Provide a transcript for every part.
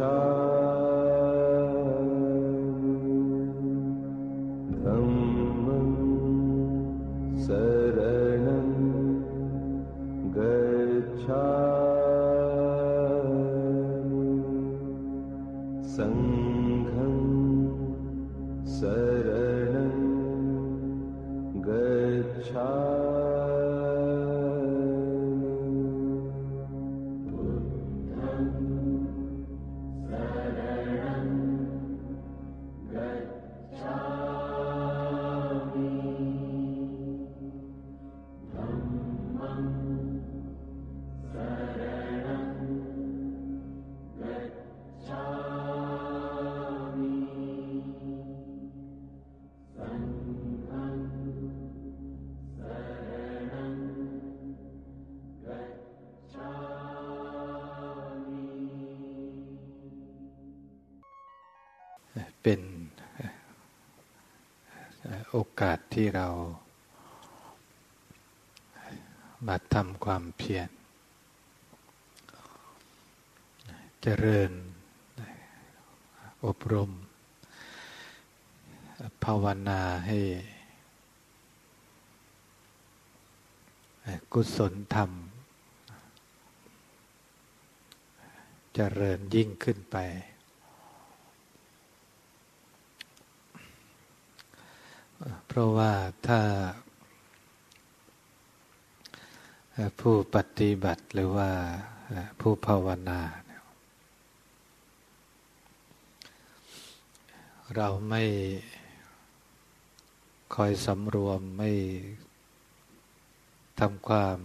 เอกาสที่เรามาทำความเพียรเจริญ อบรม ภาวนาให้ กุศลธรรม เจริญยิ่งขึ้นไป เพราะว่าถ้าผู้ปฏิบัติหรือว่าผู้ภาวนา เราไม่คอยสำรวมไม่ทำความ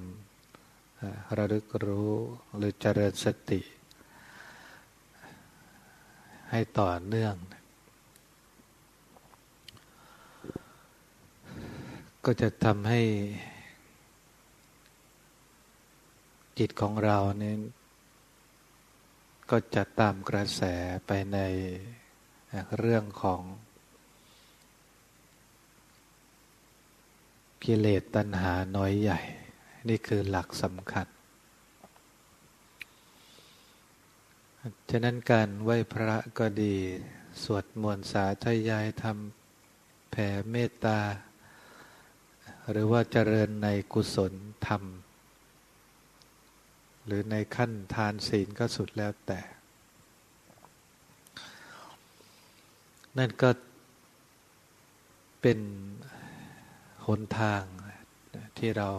ระลึกรู้หรือเจริญสติ ให้ต่อเนื่อง ก็จะทำให้จิตของเราเนี่ยก็จะตามกระแสไปในเรื่องของกิเลสตัณหาน้อยใหญ่ นี่คือหลักสำคัญ ฉะนั้นการไหว้พระก็ดี สวดมนต์สาธยายทำแผ่เมตตา หรือว่าเจริญในกุศลธรรม หรือในขั้นทานศีลก็สุดแล้วแต่ นั่นก็เป็นหนทางที่เรา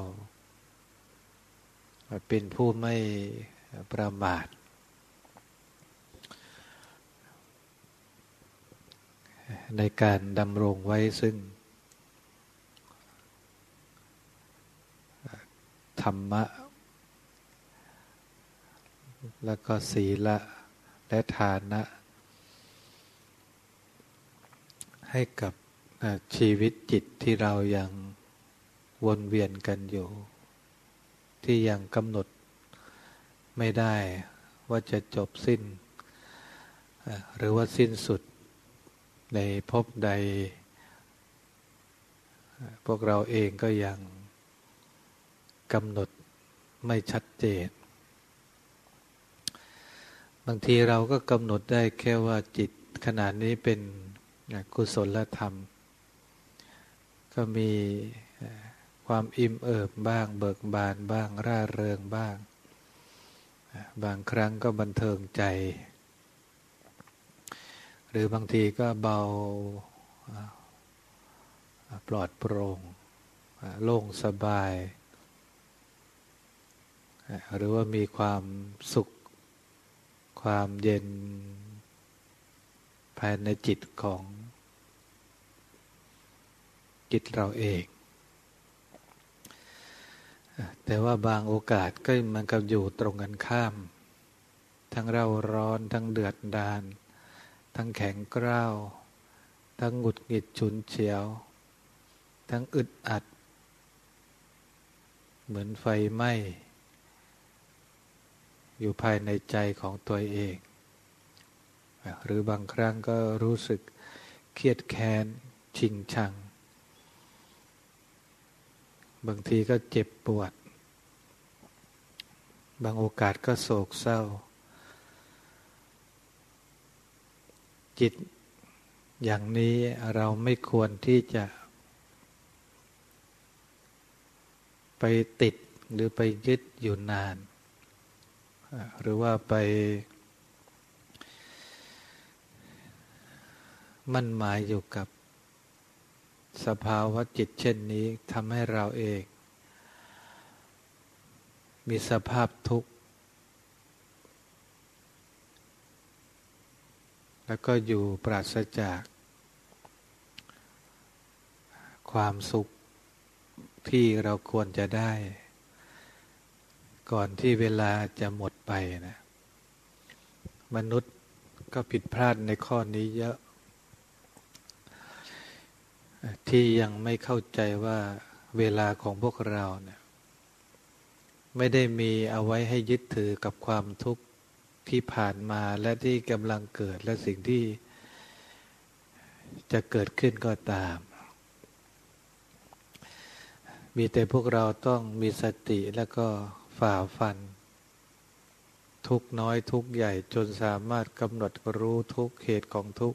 เป็นผู้ไม่ประมาท ในการดำรงไว้ซึ่ง ธรรมะ แล้วก็ศีละ และฐานะ ให้กับชีวิตจิตที่เรายังวนเวียนกันอยู่ ที่ยังกำหนดไม่ได้ว่าจะจบสิ้น หรือว่าสิ้นสุดในภพใด พวกเราเองก็ยัง กำหนดไม่ชัดเจน บางทีเราก็กำหนดได้แค่ว่าจิตขนาดนี้เป็นกุศลธรรม ก็มีความอิ่มเอิบบ้าง เบิกบานบ้าง ร่าเริงบ้าง บางครั้งก็บันเทิงใจ หรือบางทีก็เบาปลอดโปร่งโล่งสบาย หรือว่ามีความสุข ความเย็น ภายในจิตของ จิตเราเอง แต่ว่าบางโอกาสก็มันกับอยู่ตรงกันข้าม ทั้งเราร้อนทั้งเดือดดาน ทั้งแข็งกร้าว ทั้งหงุดหงิดฉุนเฉียว ทั้งอึดอัด เหมือนไฟไหม้ อยู่ภายในใจของตัวเอง หรือบางครั้งก็รู้สึกเครียดแค้นชิงชัง บางทีก็เจ็บปวด บางโอกาสก็โศกเศร้า จิตอย่างนี้เราไม่ควรที่จะ ไปติดหรือไปยึดอยู่นาน หรือว่าไป มั่นหมายอยู่กับสภาวะจิตเช่นนี้ทำให้เราเอง มีสภาพทุกข์ แล้วก็อยู่ปราศจาก ความสุขที่เราควรจะได้ ก่อนที่เวลาจะหมดไปนะมนุษย์ก็ผิดพลาดในข้อนี้เยอะ ที่ยังไม่เข้าใจว่าเวลาของพวกเราเนี่ยไม่ได้มีเอาไว้ให้ยึดถือกับความทุกข์ที่ผ่านมาและที่กำลังเกิดและสิ่งที่จะเกิดขึ้นก็ตาม มีแต่พวกเราต้องมีสติแล้วก็ ฝ่าฟัน ทุกน้อยทุกใหญ่จนสามารถกำหนดรู้ทุกเหตุของทุก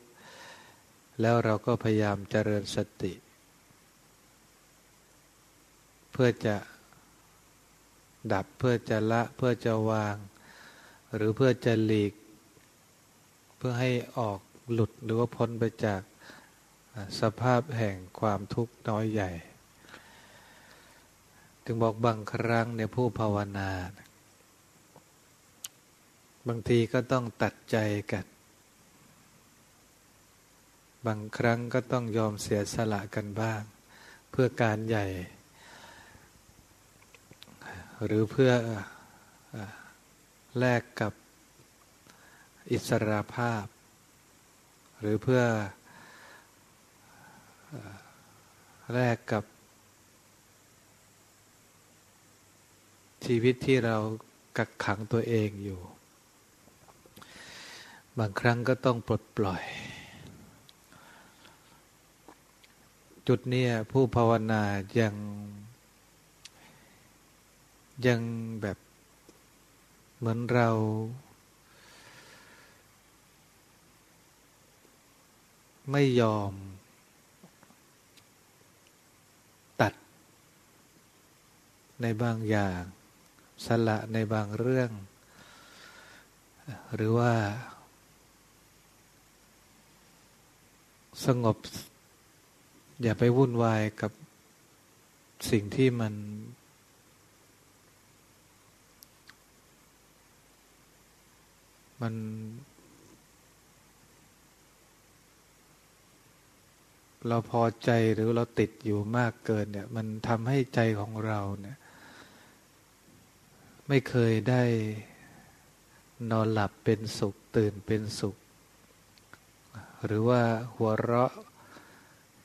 แล้วเราก็พยายามเจริญสติ เพื่อจะดับเพื่อจะละเพื่อจะวาง หรือเพื่อจะหลีก เพื่อให้ออกหลุดหรือว่าพ้นไปจากสภาพแห่งความทุกข์น้อยใหญ่ ถึงบอกบางครั้งในผู้ภาวนา บางทีก็ต้องตัดใจกัน บางครั้งก็ต้องยอมเสียสละกันบ้าง เพื่อการใหญ่ หรือเพื่อแลกกับอิสรภาพ หรือเพื่อแลกกับ ชีวิตที่เรากักขังตัวเองอยู่ บางครั้งก็ต้องปลดปล่อย จุดนี้ผู้ภาวนายังยังแบบเหมือนเรา ไม่ยอม ตัดในบางอย่าง สละในบางเรื่อง หรือว่า สงบ อย่าไปวุ่นวายกับสิ่งที่มัน มันเราพอใจหรือเราติดอยู่มากเกินเนี่ย มันทำให้ใจของเราเนี่ย ไม่เคยได้นอนหลับเป็นสุขตื่นเป็นสุข หรือว่าหัวเราะ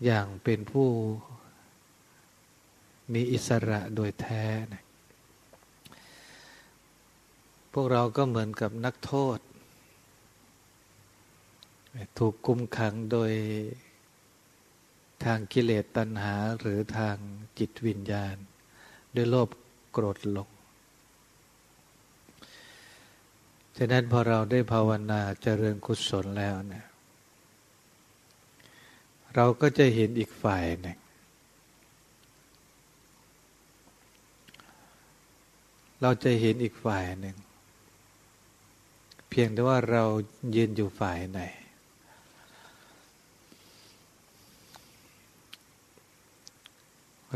อย่างเป็นผู้มีอิสระโดยแท้ พวกเราก็เหมือนกับนักโทษ ถูกกุมขังโดยทางกิเลสตัณหาหรือทางจิตวิญญาณ ด้วยโลภโกรธหลง ฉะนั้นพอเราได้ภาวนาเจริญกุศลแล้วเนี่ย เราก็จะเห็นอีกฝ่ายหนึ่ง เราจะเห็นอีกฝ่ายหนึ่ง เพียงแต่ว่าเรายืนอยู่ฝ่ายไหน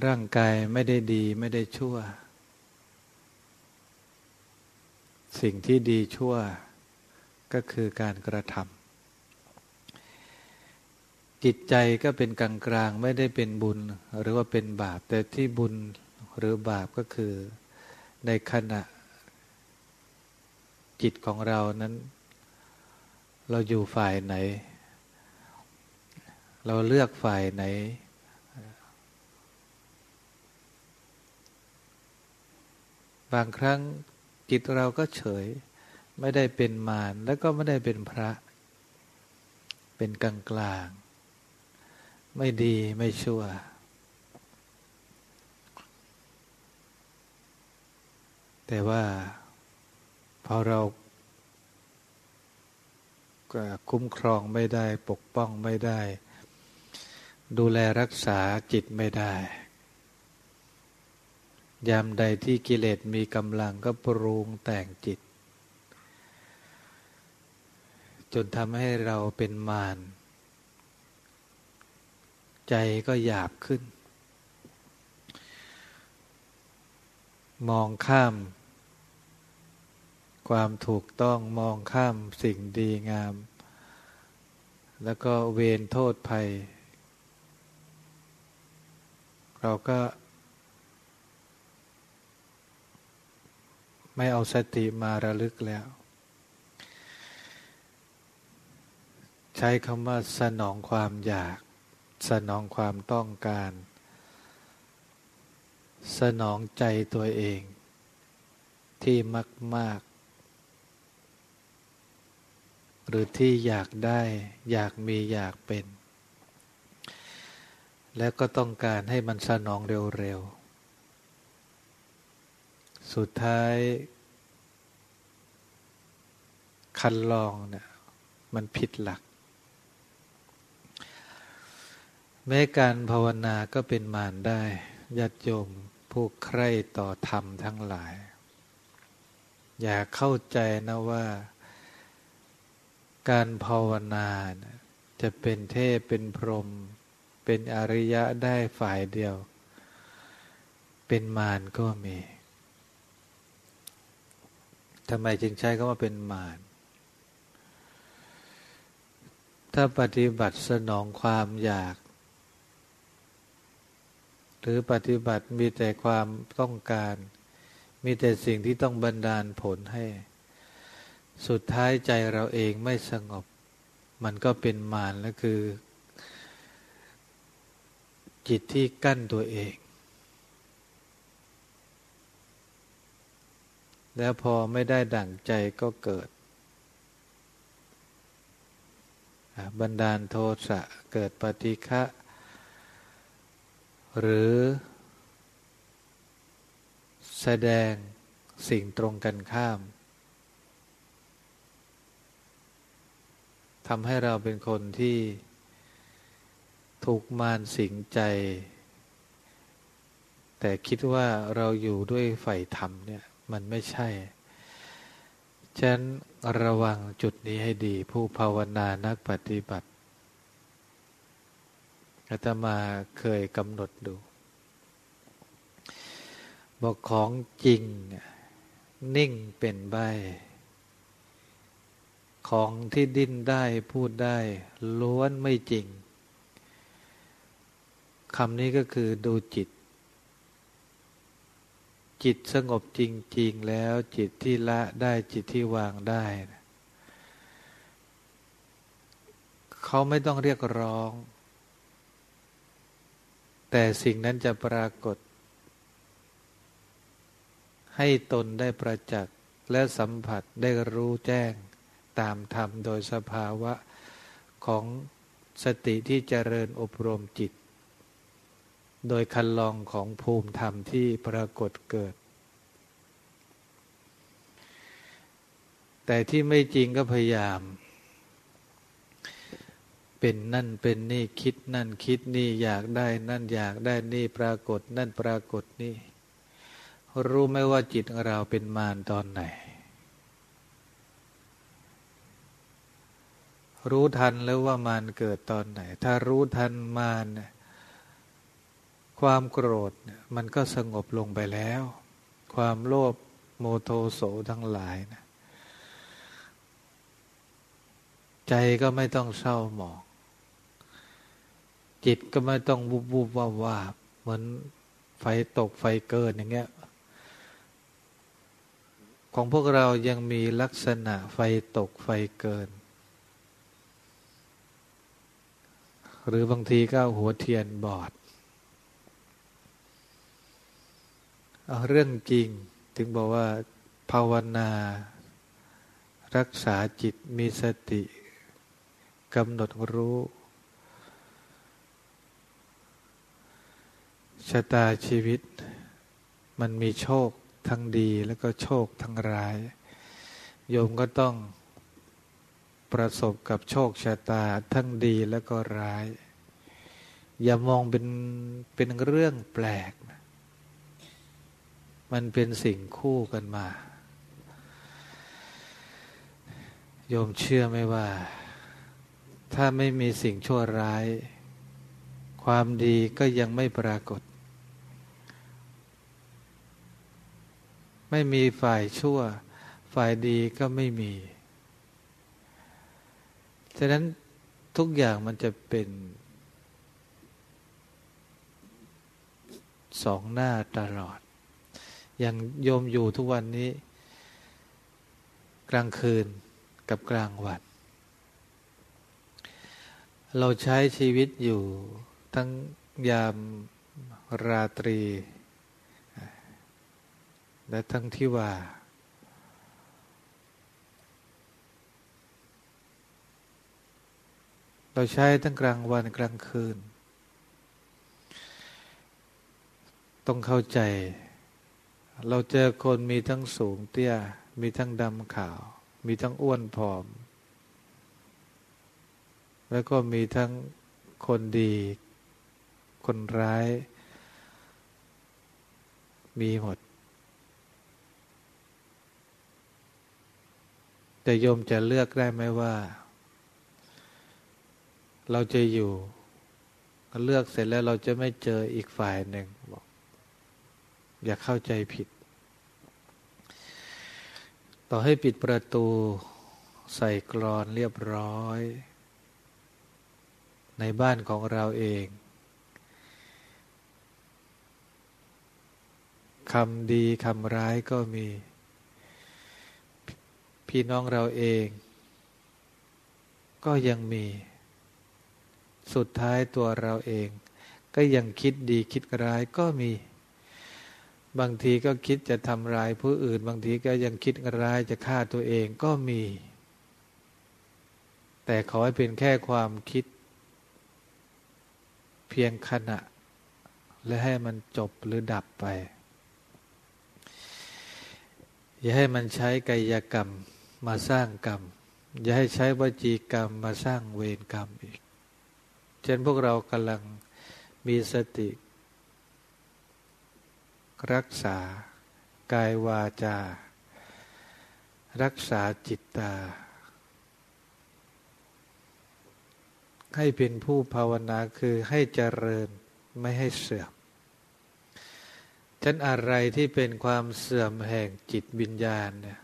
ร่างกายไม่ได้ดีไม่ได้ชั่ว สิ่งที่ดีชั่วก็คือการกระทำจิตใจก็เป็นกลางกลางไม่ได้เป็นบุญหรือว่าเป็นบาป แต่ที่บุญหรือบาปก็คือในขณะจิตของเรานั้น เราอยู่ฝ่ายไหน เราเลือกฝ่ายไหน บางครั้ง จิตเราก็เฉย ไม่ได้เป็นมารแล้วก็ไม่ได้เป็นพระ เป็นกลางกลางไม่ดีไม่ชั่ว แต่ว่าพอเราคุ้มครองไม่ได้ปกป้องไม่ได้ ดูแลรักษาจิตไม่ได้ ยามใดที่กิเลสมีกำลังก็ปรุงแต่งจิต จนทำให้เราเป็นมาร ใจก็หยาบขึ้น มองข้าม ความถูกต้องมองข้ามสิ่งดีงาม แล้วก็เวรโทษภัย เราก็ ไม่เอาสติมาระลึกแล้ว ใช้คำว่าสนองความอยาก สนองความต้องการ สนองใจตัวเอง ที่มากหรือที่อยากได้อยากมีอยากเป็น แล้วก็ต้องการให้มันสนองเร็วๆ สุดท้าย คันลองเนี่ยมันผิดหลัก แม้การภาวนาก็เป็นมารได้ญาติโยมผู้ใคร่ต่อธรรมทั้งหลาย อย่าเข้าใจนะว่า การภาวนาจะเป็นเทพเป็นพรหมเป็นอริยะได้ฝ่ายเดียว เป็นมารก็มี ทำไมจึงใช้คำว่าเป็นมารถ้าปฏิบัติสนองความอยาก หรือปฏิบัติมีแต่ความต้องการ มีแต่สิ่งที่ต้องบันดาลผลให้ สุดท้ายใจเราเองไม่สงบ มันก็เป็นมารแล้วคือ จิตที่กั้นตัวเอง แล้วพอไม่ได้ดั่งใจก็เกิด บันดาลโทสะเกิดปฏิฆะหรือ แสดงสิ่งตรงกันข้ามทำให้เราเป็นคนที่ถูกมารสิงใจ แต่คิดว่าเราอยู่ด้วยไฝ่ธรรมเนี่ย มันไม่ใช่ ฉะนั้นระวังจุดนี้ให้ดี ผู้ภาวนานักปฏิบัติอาตมาเคยกำหนดดู บอกของจริง นิ่งเป็นใบ ของที่ดิ้นได้พูดได้ ล้วนไม่จริงคำนี้ก็คือดูจิต จิตสงบจริง ๆ แล้วจิตที่ละได้จิตที่วางได้ เขาไม่ต้องเรียกร้อง แต่สิ่งนั้นจะปรากฏ ให้ตนได้ประจักษ์และสัมผัสได้รู้แจ้งตามธรรมโดยสภาวะของสติที่เจริญอบรมจิต โดยคันลองของภูมิธรรมที่ปรากฏเกิด แต่ที่ไม่จริงก็พยายาม เป็นนั่นเป็นนี่คิดนั่นคิดนี่อยากได้นั่นอยากได้นี่ปรากฏนั่นปรากฏนี่ รู้ไหมว่าจิตเราเป็นมารตอนไหน รู้ทันแล้วว่ามารเกิดตอนไหน ถ้ารู้ทันมารเนี่ย ความโกรธมันก็สงบลงไปแล้ว ความโลภโมโทโสทั้งหลายนะใจก็ไม่ต้องเศร้าหมอง จิตก็ไม่ต้องวุบวุบว่าว่าเหมือนไฟตกไฟเกินอย่างเงี้ย ของพวกเรายังมีลักษณะไฟตกไฟเกิน หรือบางทีก็หัวเทียนบอด เอาเรื่องจริง ถึงบอกว่า ภาวนา รักษาจิตมีสติกำหนดรู้ชะตาชีวิต มันมีโชคทั้งดีแล้วก็โชคทั้งร้าย โยมก็ต้องประสบกับโชคชะตาทั้งดีและก็ร้าย อย่ามองเป็นเป็นเรื่องแปลกน มันเป็นสิ่งคู่กันมา โยมเชื่อไหมว่า ถ้าไม่มีสิ่งชั่วร้าย ความดีก็ยังไม่ปรากฏ ไม่มีฝ่ายชั่ว ฝ่ายดีก็ไม่มีฉะนั้นทุกอย่างมันจะเป็นสองหน้าตลอด อย่างโยมอยู่ทุกวันนี้ กลางคืนกับกลางวัน เราใช้ชีวิตอยู่ทั้งยามราตรี และทั้งที่ว่า เราใช้ทั้งกลางวันกลางคืน ต้องเข้าใจ เราเจอคนมีทั้งสูงเตี้ย มีทั้งดำขาว มีทั้งอ้วนผอม แล้วก็มีทั้งคนดี คนร้าย มีหมด แต่โยมจะเลือกได้ไหมว่า เราจะอยู่เลือกเสร็จแล้วเราจะไม่เจออีกฝ่ายหนึ่ง อย่าเข้าใจผิด ต่อให้ปิดประตูใส่กรอนเรียบร้อย ในบ้านของเราเองคำดีคำร้ายก็มี พี่น้องเราเอง ก็ยังมี สุดท้ายตัวเราเอง ก็ยังคิดดีคิดร้ายก็มี บางทีก็คิดจะทำร้ายผู้อื่น บางทีก็ยังคิดร้ายจะฆ่าตัวเองก็มี แต่ขอให้เป็นแค่ความคิด เพียงขณะ และให้มันจบหรือดับไป อย่าให้มันใช้กายกรรมมาสร้างกรรม อย่าให้ใช้วจีกรรมมาสร้างเวรกรรมอีก เช่นพวกเรากำลังมีสติ รักษา กายวาจา รักษาจิตตา ให้เป็นผู้ภาวนาคือให้เจริญไม่ให้เสื่อมฉันอะไรที่เป็นความเสื่อมแห่งจิตวิญญาณเนี่ย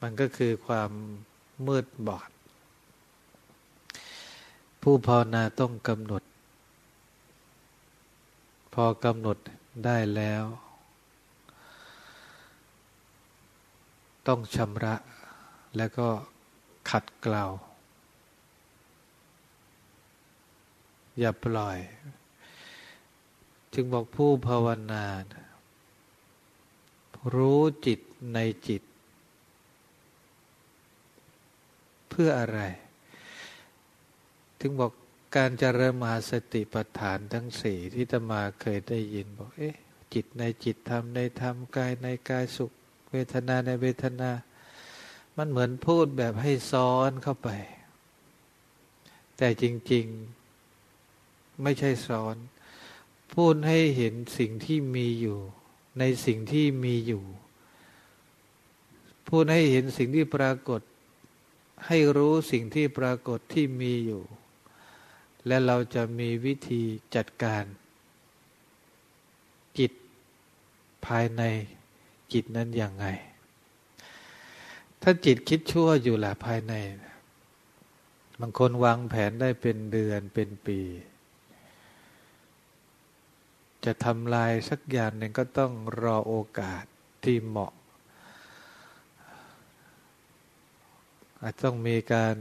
มันก็คือความมืดบอด ผู้ภาวนาต้องกำหนด พอกำหนดได้แล้ว ต้องชำระแล้วก็ขัดเกลาอย่าปล่อย จึงบอกผู้ภาวนา รู้จิตในจิต เพื่ออะไร ถึงบอก การเจริญมหาสติปัฏฐานทั้งสี่ที่ตมาเคยได้ยินบอกเอ๊ะจิตในจิตธรรมในธรรมกายในกายสุข เวทนาในเวทนา มันเหมือนพูดแบบให้ซ้อนเข้าไป แต่จริง ๆไม่ใช่ซ้อน พูดให้เห็นสิ่งที่มีอยู่ ในสิ่งที่มีอยู่ พูดให้เห็นสิ่งที่ปรากฏ ให้รู้สิ่งที่ปรากฏที่มีอยู่ และเราจะมีวิธีจัดการจิตภายในจิตนั้นอย่างไง ถ้าจิตคิดชั่วอยู่แหละภายใน บางคนวางแผนได้เป็นเดือนเป็นปี จะทำลายสักอย่างหนึ่งก็ต้องรอโอกาสที่เหมาะ อาจต้องมีการ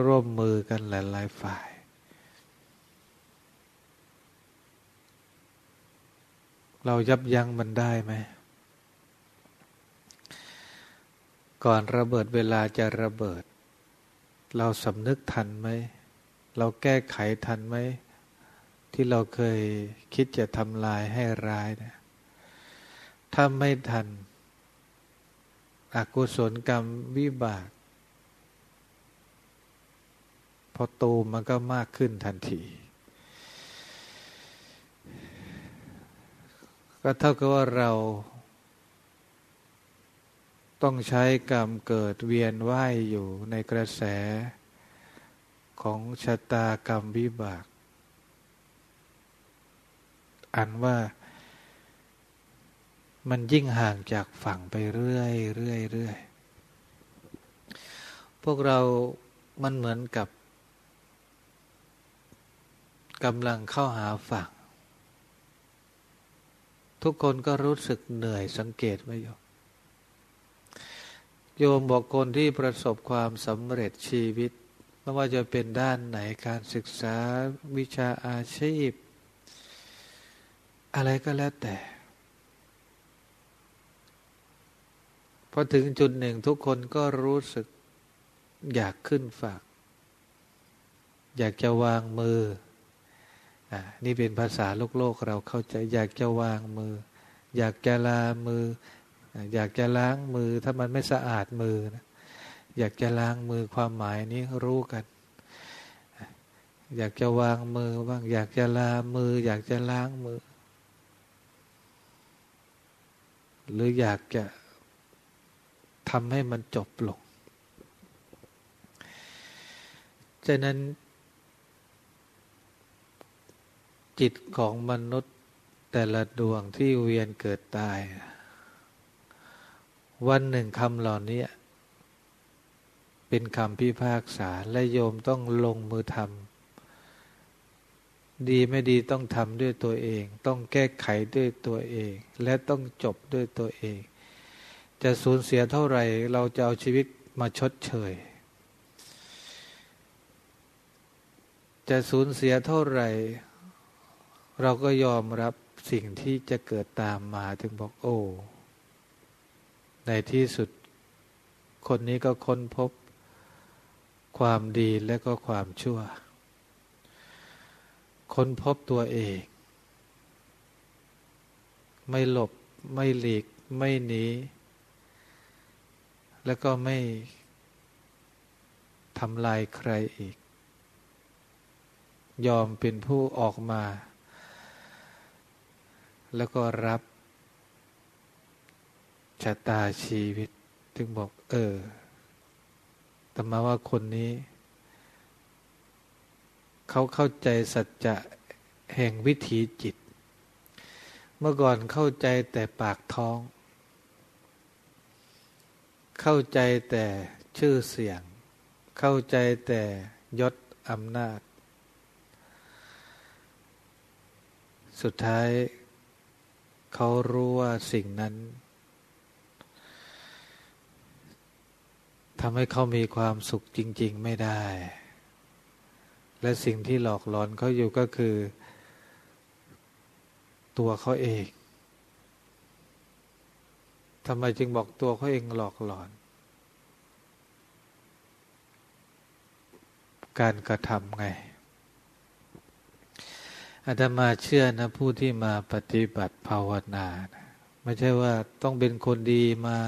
ร่วมมือกันหลายๆฝ่าย เรายับยั้งมันได้ไหม ก่อนระเบิดเวลาจะระเบิด เราสำนึกทันไหม เราแก้ไขทันไหม ที่เราเคยคิดจะทำลายให้ร้ายเนะถ้าไม่ทัน อกุศลกรรมวิบาก พอตูมมันก็มากขึ้นทันที ก็เท่ากับว่าเรา ต้องใช้กรรมเกิดเวียนว่ายอยู่ในกระแสของชะตากรรมวิบาก อันว่ามันยิ่งห่างจากฝั่งไปเรื่อยเรื่อยเรื่อยพวกเรามันเหมือนกับ กำลังเข้าหาฝั่ง ทุกคนก็รู้สึกเหนื่อยสังเกตไหมโยมโยมบอกคนที่ประสบความสำเร็จชีวิต ไม่ว่าจะเป็นด้านไหนการศึกษาวิชาอาชีพ อะไรก็แล้วแต่พอถึงจุดหนึ่งทุกคนก็รู้สึกอยากขึ้นฝากอยากจะวางมือ นี่เป็นภาษาโลกโลกเราเข้าใจอยากจะวางมือ อยากจะลามือ อยากจะล้างมือ ถ้ามันไม่สะอาดมือนะอยากจะล้างมือความหมายนี้รู้กัน อยากจะวางมือบ้าง อยากจะลามือ อยากจะล้างมือ หรืออยากจะทำให้มันจบลง ฉะนั้น จิตของมนุษย์แต่ละดวงที่เวียนเกิดตาย วันหนึ่งคำเหล่านี้ เป็นคำพิพากษาและโยมต้องลงมือทำดีไม่ดีต้องทำด้วยตัวเอง ต้องแก้ไขด้วยตัวเอง และต้องจบด้วยตัวเอง จะสูญเสียเท่าไหร่ เราจะเอาชีวิตมาชดเชยจะสูญเสียเท่าไหร่ เราก็ยอมรับสิ่งที่จะเกิดตามมาถึงบอกโอ้ ในที่สุดคนนี้ก็ค้นพบความดีและก็ความชั่ว ค้นพบตัวเอง ไม่หลบไม่หลีก ไม่หนี แล้วก็ไม่ทำลายใครอีก ยอมเป็นผู้ออกมา แล้วก็รับชะตาชีวิต ถึงบอก เออแต่มาว่าคนนี้ เขาเข้าใจสัจจะแห่งวิถีจิต เมื่อก่อนเข้าใจแต่ปากท้อง เข้าใจแต่ชื่อเสียง เข้าใจแต่ยศอำนาจ สุดท้าย เขารู้ว่าสิ่งนั้นทำให้เขามีความสุขจริง ๆ ไม่ได้ และสิ่งที่หลอกหลอนเขาอยู่ก็คือ ตัวเขาเองทำไมจึงบอกตัวเขาเองหลอกหลอน การกระทำไง อาตมาเชื่อนะผู้ที่มาปฏิบัติภาวนานะไม่ใช่ว่าต้องเป็นคนดีมา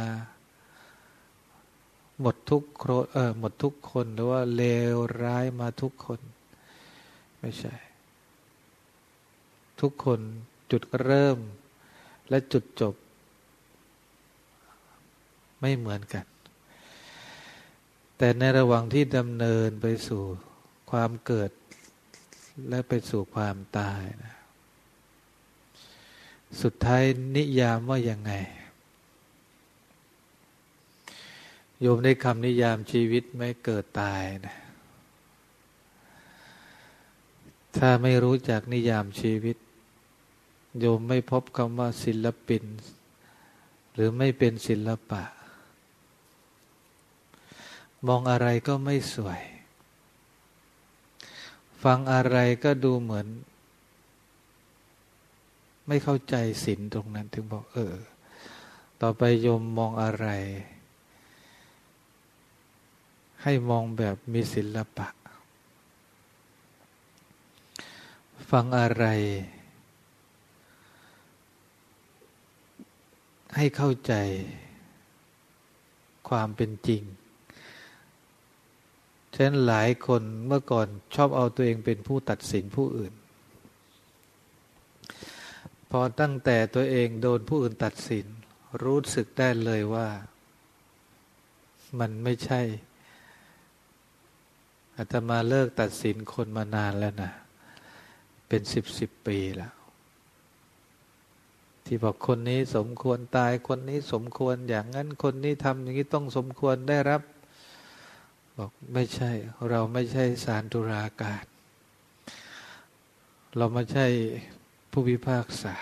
หมดทุกโครเออหมดทุกคนหรือว่าเลวร้ายมาทุกคน ไม่ใช่ ทุกคนจุดเริ่มและจุดจบ ไม่เหมือนกัน แต่ในระหว่างที่ดำเนินไปสู่ความเกิด และไปสู่ความตายนะสุดท้ายนิยามว่ายังไง โยมได้คำนิยามชีวิตไม่เกิดตายนะถ้าไม่รู้จักนิยามชีวิต โยมไม่พบคำว่าศิลปิน หรือไม่เป็นศิลปะ มองอะไรก็ไม่สวย ฟังอะไรก็ดูเหมือน ไม่เข้าใจศิลตรงนั้น ถึงบอก เออ ต่อไปโยมมองอะไร ให้มองแบบมีศิลปะ ฟังอะไร ให้เข้าใจความเป็นจริง ฉะนั้นหลายคนเมื่อก่อนชอบเอาตัวเองเป็นผู้ตัดสินผู้อื่น พอตั้งแต่ตัวเองโดนผู้อื่นตัดสิน รู้สึกได้เลยว่า มันไม่ใช่อาตมาเลิกตัดสินคนมานานแล้วนะเป็นสิบสิบปีแล้ว ที่บอกคนนี้สมควรตายคนนี้สมควรอย่างนั้นคนนี้ทำอย่างนี้ต้องสมควรได้รับ บอกไม่ใช่ เราไม่ใช่สารตุลาการเราไม่ใช่ผู้พิพากษา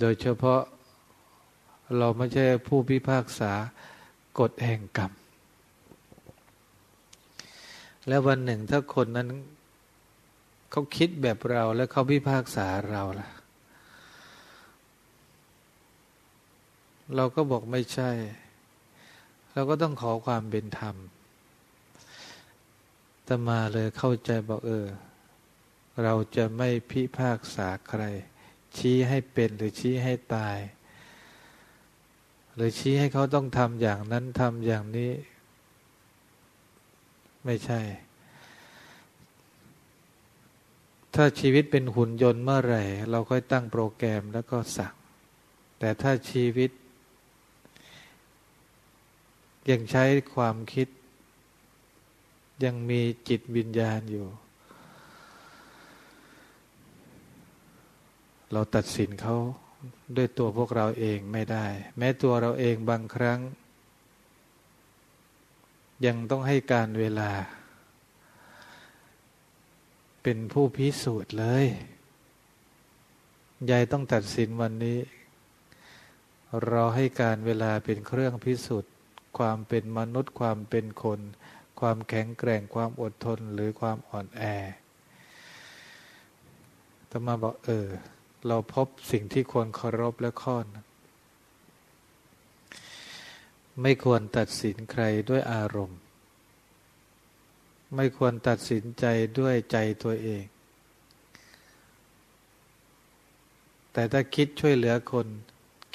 โดยเฉพาะเราไม่ใช่ผู้พิพากษากฎแห่งกรรม แล้ววันหนึ่งถ้าคนนั้นเขาคิดแบบเราแล้วเขาพิพากษาเราล่ะ เราก็บอกไม่ใช่ เราก็ต้องขอความเป็นธรรมตมาเลยเข้าใจบอกเออ เราจะไม่พิพากษาใคร ชี้ให้เป็นหรือชี้ให้ตาย หรือชี้ให้เขาต้องทำอย่างนั้นทำอย่างนี้ ไม่ใช่ ถ้าชีวิตเป็นหุ่นยนต์เมื่อไหร่ เราค่อยตั้งโปรแกรมแล้วก็สั่ง แต่ถ้าชีวิต ยังใช้ความคิด ยังมีจิตวิญญาณอยู่ เราตัดสินเขาด้วยตัวพวกเราเองไม่ได้ แม้ตัวเราเองบางครั้ง ยังต้องให้การเวลา เป็นผู้พิสูจน์เลยยายต้องตัดสินวันนี้ราให้การเวลาเป็นเครื่องพิสูจน์ ความเป็นมนุษย์ความเป็นคน ความแข็งแกร่งความอดทนหรือความอ่อนแอตมาบอกเออ เราพบสิ่งที่ควรเคารพและข้อนไม่ควรตัดสินใครด้วยอารมณ์ ไม่ควรตัดสินใจด้วยใจตัวเอง แต่ถ้าคิดช่วยเหลือคน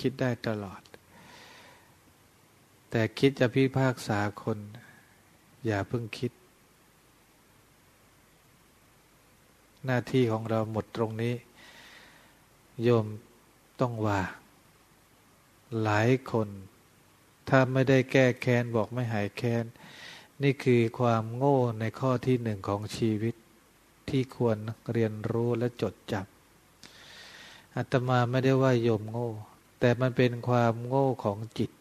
คิดได้ตลอด แต่คิดจะพิพากษาคน อย่าเพิ่งคิด หน้าที่ของเราหมดตรงนี้ โยมต้องว่า หลายคน ถ้าไม่ได้แก้แค้น บอกไม่หายแค้น นี่คือความโง่ในข้อที่หนึ่งของชีวิต ที่ควรเรียนรู้และจดจับอาตมาไม่ได้ว่าโยมโง่ แต่มันเป็นความโง่ของจิต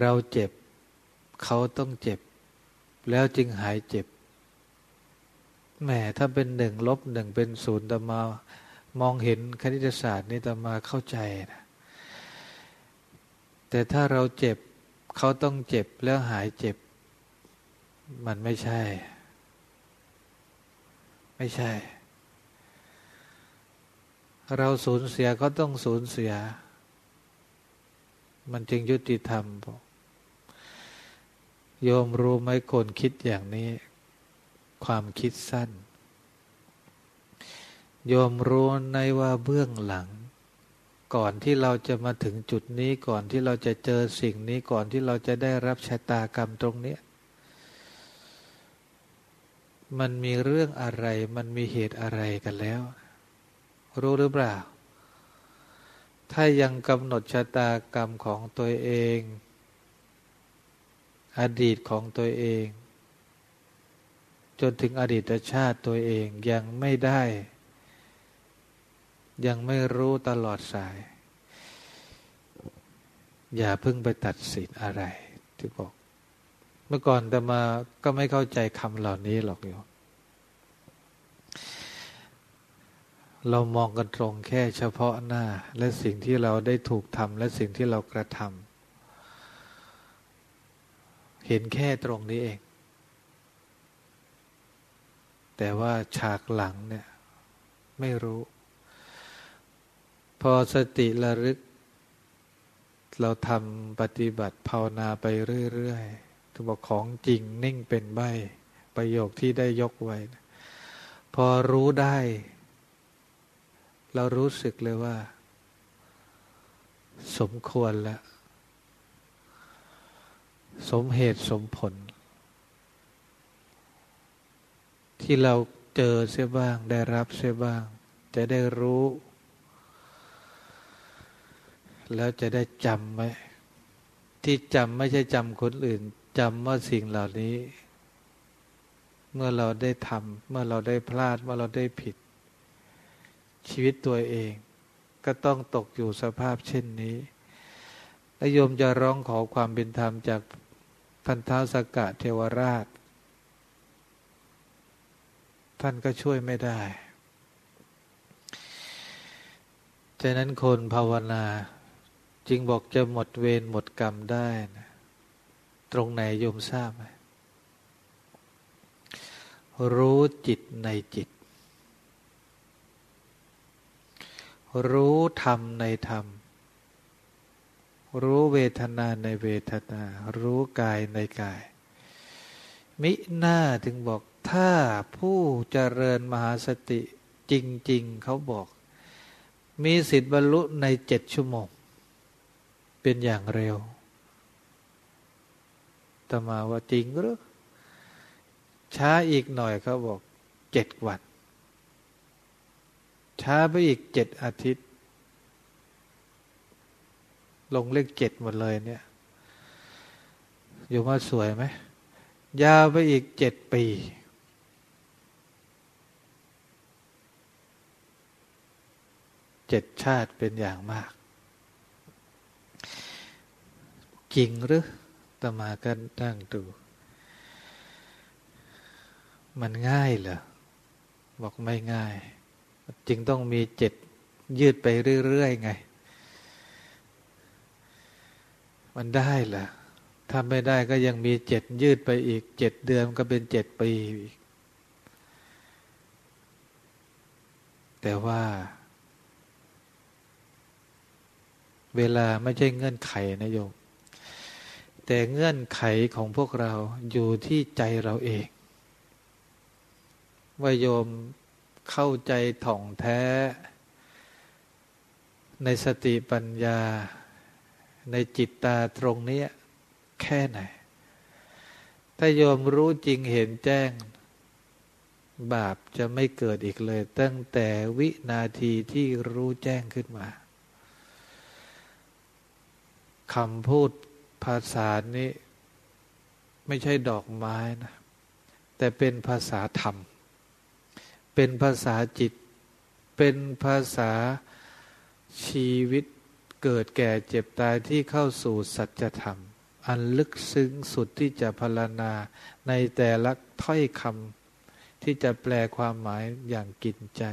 เราเจ็บ เขาต้องเจ็บ แล้วจึงหายเจ็บแหมถ้าเป็นหนึ่งลบหนึ่งเป็นศูนย์ตมามองเห็นคณิตศาสตร์นี่ตมาเข้าใจนะแต่ถ้าเราเจ็บเขาต้องเจ็บแล้วหายเจ็บ มันไม่ใช่ ไม่ใช่ เราสูญเสียก็ต้องสูญเสีย มันจึงยุติธรรมบอก โยมรู้ไหมคนคิดอย่างนี้ ความคิดสั้น โยมรู้ในว่าเบื้องหลัง ก่อนที่เราจะมาถึงจุดนี้ก่อนที่เราจะเจอสิ่งนี้ก่อนที่เราจะได้รับชะตากรรมตรงนี้มันมีเรื่องอะไร มันมีเหตุอะไรกันแล้ว รู้หรือเปล่า ถ้ายังกำหนดชะตากรรมของตัวเอง อดีตของตัวเอง จนถึงอดีตชาติตัวเองยังไม่ได้ ยังไม่รู้ตลอดสาย อย่าเพิ่งไปตัดสินอะไรที่บอก เมื่อก่อนแต่มาก็ไม่เข้าใจคำเหล่านี้หรอกโยมเรามองกันตรงแค่เฉพาะหน้า และสิ่งที่เราได้ถูกทำและสิ่งที่เรากระทำ เห็นแค่ตรงนี้เอง แต่ว่าฉากหลังเนี่ย ไม่รู้ พอสติระลึก เราทำปฏิบัติภาวนาไปเรื่อยๆถึงบอกของจริงนิ่งเป็นใบประโยคที่ได้ยกไว้ พอรู้ได้ เรารู้สึกเลยว่า สมควรแล้ว สมเหตุสมผล ที่เราเจอเสียบ้าง ได้รับเสียบ้าง จะได้รู้ แล้วจะได้จำไว้ที่จำไม่ใช่จำคนอื่นจำว่าสิ่งเหล่านี้ เมื่อเราได้ทำเมื่อเราได้พลาดเมื่อเราได้ผิด ชีวิตตัวเอง ก็ต้องตกอยู่สภาพเช่นนี้และโยมจะร้องขอความเป็นธรรมจาก พันท้าสกะเทวราช ท่านก็ช่วยไม่ได้ฉะนั้นคนภาวนาจึงบอกจะหมดเวรหมดกรรมได้นะตรงไหนโยมทราบไหมรู้จิตในจิต รู้ธรรมในธรรม รู้เวทนาในเวทนา รู้กายในกาย มิหน้าถึงบอกถ้าผู้เจริญมหาสติจริง ๆ เขาบอก มีสิทธิ์บรรลุในเจ็ดชั่วโมง เป็นอย่างเร็วตมาว่าจริงหรือช้าอีกหน่อยเขาบอกเจ็ดวัน ช้าไปอีกเจ็ดอาทิตย์ ลงเลขเจ็ดหมดเลยเนี่ยอยู่มาสวยไหมยาวไปอีกเจ็ดปี เจ็ดชาติเป็นอย่างมาก จริงหรือตมาก็นั่งดู มันง่ายเหรอ บอกไม่ง่ายจึงต้องมีเจ็ดยืดไปเรื่อย ๆ ไง มันได้เหรอถ้าไม่ได้ก็ยังมีเจ็ดยืดไปอีกเจ็ดเดือนก็เป็นเจ็ดปีอีก แต่ว่า เวลาไม่ใช่เงื่อนไขนะโยมแต่เงื่อนไขของพวกเราอยู่ที่ใจเราเอง ว่าโยมเข้าใจถ่องแท้ ในสติปัญญา ในจิตตาตรงนี้แค่ไหน ถ้าโยมรู้จริงเห็นแจ้ง บาปจะไม่เกิดอีกเลย ตั้งแต่วินาทีที่รู้แจ้งขึ้นมาคำพูดภาษานี้ ไม่ใช่ดอกไม้นะ แต่เป็นภาษาธรรม เป็นภาษาจิต เป็นภาษาชีวิต เกิดแก่เจ็บตายที่เข้าสู่สัจธรรม อันลึกซึ้งสุดที่จะพรณนาในแต่ละถ้อยคำที่จะแปลความหมายอย่างกินใจ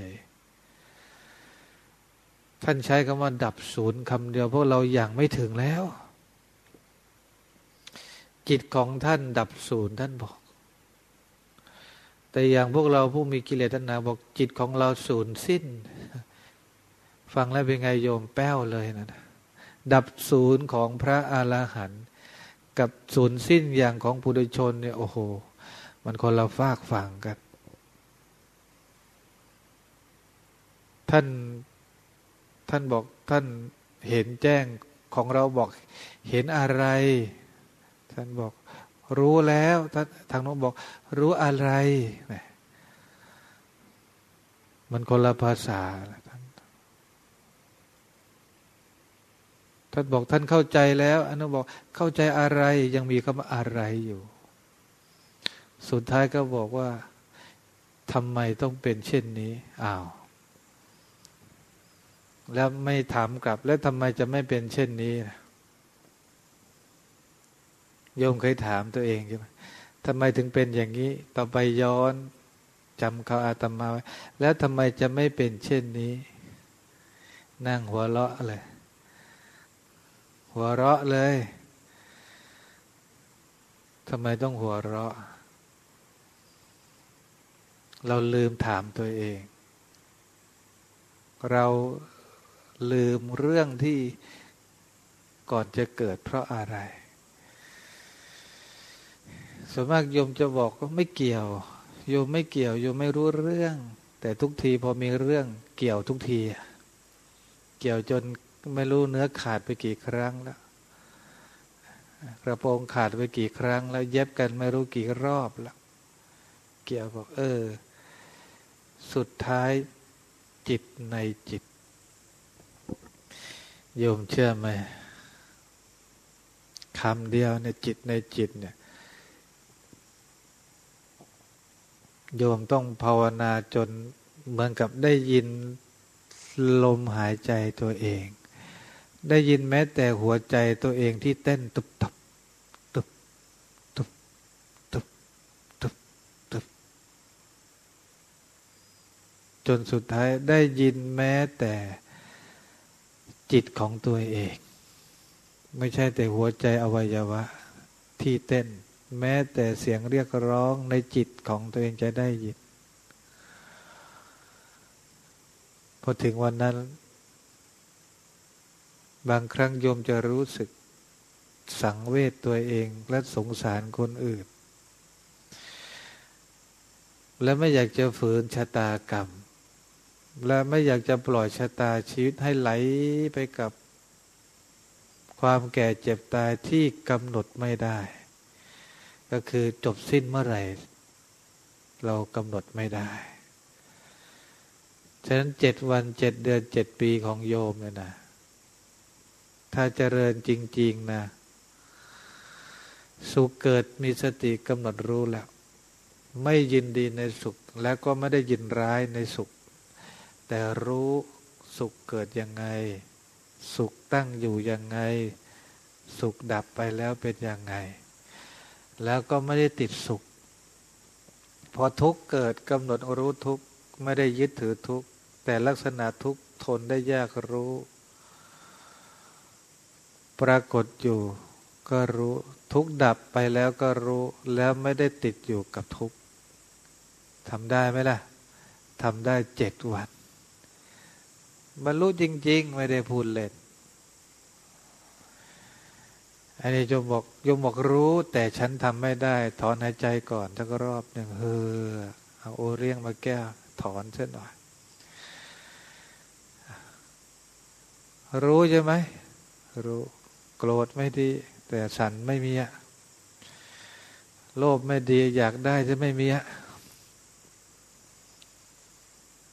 ท่านใช้คำว่าดับศูนย์คำเดียวพวกเราอย่างไม่ถึงแล้ว จิตของท่านดับศูนย์ท่านบอก แต่อย่างพวกเราผู้มีกิเลสตัณหาบอกจิตของเราศูนย์สิ้น ฟังแล้วเป็นไงโยมแป้วเลยนะดับศูนย์ของพระอาลาหันต์กับศูนย์สิ้นอย่างของปุถุชนเนี่ยโอ้โห มันคนเราฟากฝังกัน ท่านท่านบอกท่านเห็นแจ้งของเราบอกเห็นอะไร ท่านบอกรู้แล้วท่านทางโน้นบอกรู้อะไร มันคนละภาษา ท่านบอกท่านเข้าใจแล้วอันนู้นบอกเข้าใจอะไรยังมีคำว่าอะไรอยู่ สุดท้ายก็บอกว่าทำไมต้องเป็นเช่นนี้อ้าวแล้วไม่ถามกลับ แล้วทำไมจะไม่เป็นเช่นนี้โยมเคยถามตัวเองใช่ไหมทำไมถึงเป็นอย่างนี้ ต่อไปย้อนจำเขาอาตมาไว้แล้วทำไมจะไม่เป็นเช่นนี้ นั่งหัวเราะเลย หัวเราะเลยทำไมต้องหัวเราะ เราลืมถามตัวเอง เราลืมเรื่องที่ก่อนจะเกิดเพราะอะไรส่วนมากโยมจะบอกก็ไม่เกี่ยว โยมไม่เกี่ยว โยมไม่รู้เรื่อง แต่ทุกทีพอมีเรื่องเกี่ยวทุกที เกี่ยวจน ไม่รู้เนื้อขาดไปกี่ครั้งแล้ว กระโปรงขาดไปกี่ครั้ง แล้ว เย็บกันไม่รู้กี่รอบแล้ว เกี่ยวบอก เออ สุดท้ายจิตในจิต โยมเชื่อไหมคำเดียวในจิตในจิตเนี่ย โยมต้องภาวนาจนเหมือนกับได้ยินลมหายใจตัวเอง ได้ยินแม้แต่หัวใจตัวเองที่เต้นตุบตับตุบตุบตุบตุบตุบจนสุดท้ายได้ยินแม้แต่จิตของตัวเอง ไม่ใช่แต่หัวใจอวัยวะที่เต้น แม้แต่เสียงเรียกร้องในจิตของตัวเองจะได้ยิน พอถึงวันนั้น บางครั้งโยมจะรู้สึกสังเวชตัวเองและสงสารคนอื่น และไม่อยากจะฝืนชะตากรรม และไม่อยากจะปล่อยชะตาชีวิตให้ไหลไปกับความแก่เจ็บตายที่กำหนดไม่ได้ ก็คือจบสิ้นเมื่อไหร่ เรากำหนดไม่ได้ ฉะนั้นเจ็ดวันเจ็ดเดือนเจ็ดปีของโยมเนี่ยนะ ถ้าเจริญจริง ๆ นะ สุขเกิดมีสติกำหนดรู้แล้ว ไม่ยินดีในสุข แล้วก็ไม่ได้ยินร้ายในสุข แต่รู้สุขเกิดยังไง สุขตั้งอยู่ยังไง สุขดับไปแล้วเป็นยังไง แล้วก็ไม่ได้ติดสุข พอทุกเกิดกำหนดรู้ทุกไม่ได้ยึดถือทุกแต่ลักษณะทุกทนได้ยากรู้ ปรากฏอยู่ก็รู้ทุกดับไปแล้วก็รู้แล้วไม่ได้ติดอยู่กับทุกทำได้ไหมล่ะทำได้เจ็ดวันบรรลุจริง ๆ ไม่ได้พูดเล่นอันนี้โยมบอกโยมบอกรู้ แต่ฉันทำไม่ได้ ถอนหายใจก่อนสักรอบหนึ่งเฮ้อเอาโอเรียงมาแก้ถอนเส้นหน่อย รู้ใช่ไหมรู้ โกรธไม่ดี แต่สันไม่มีอะโลภไม่ดี อยากได้จะไม่มีอะ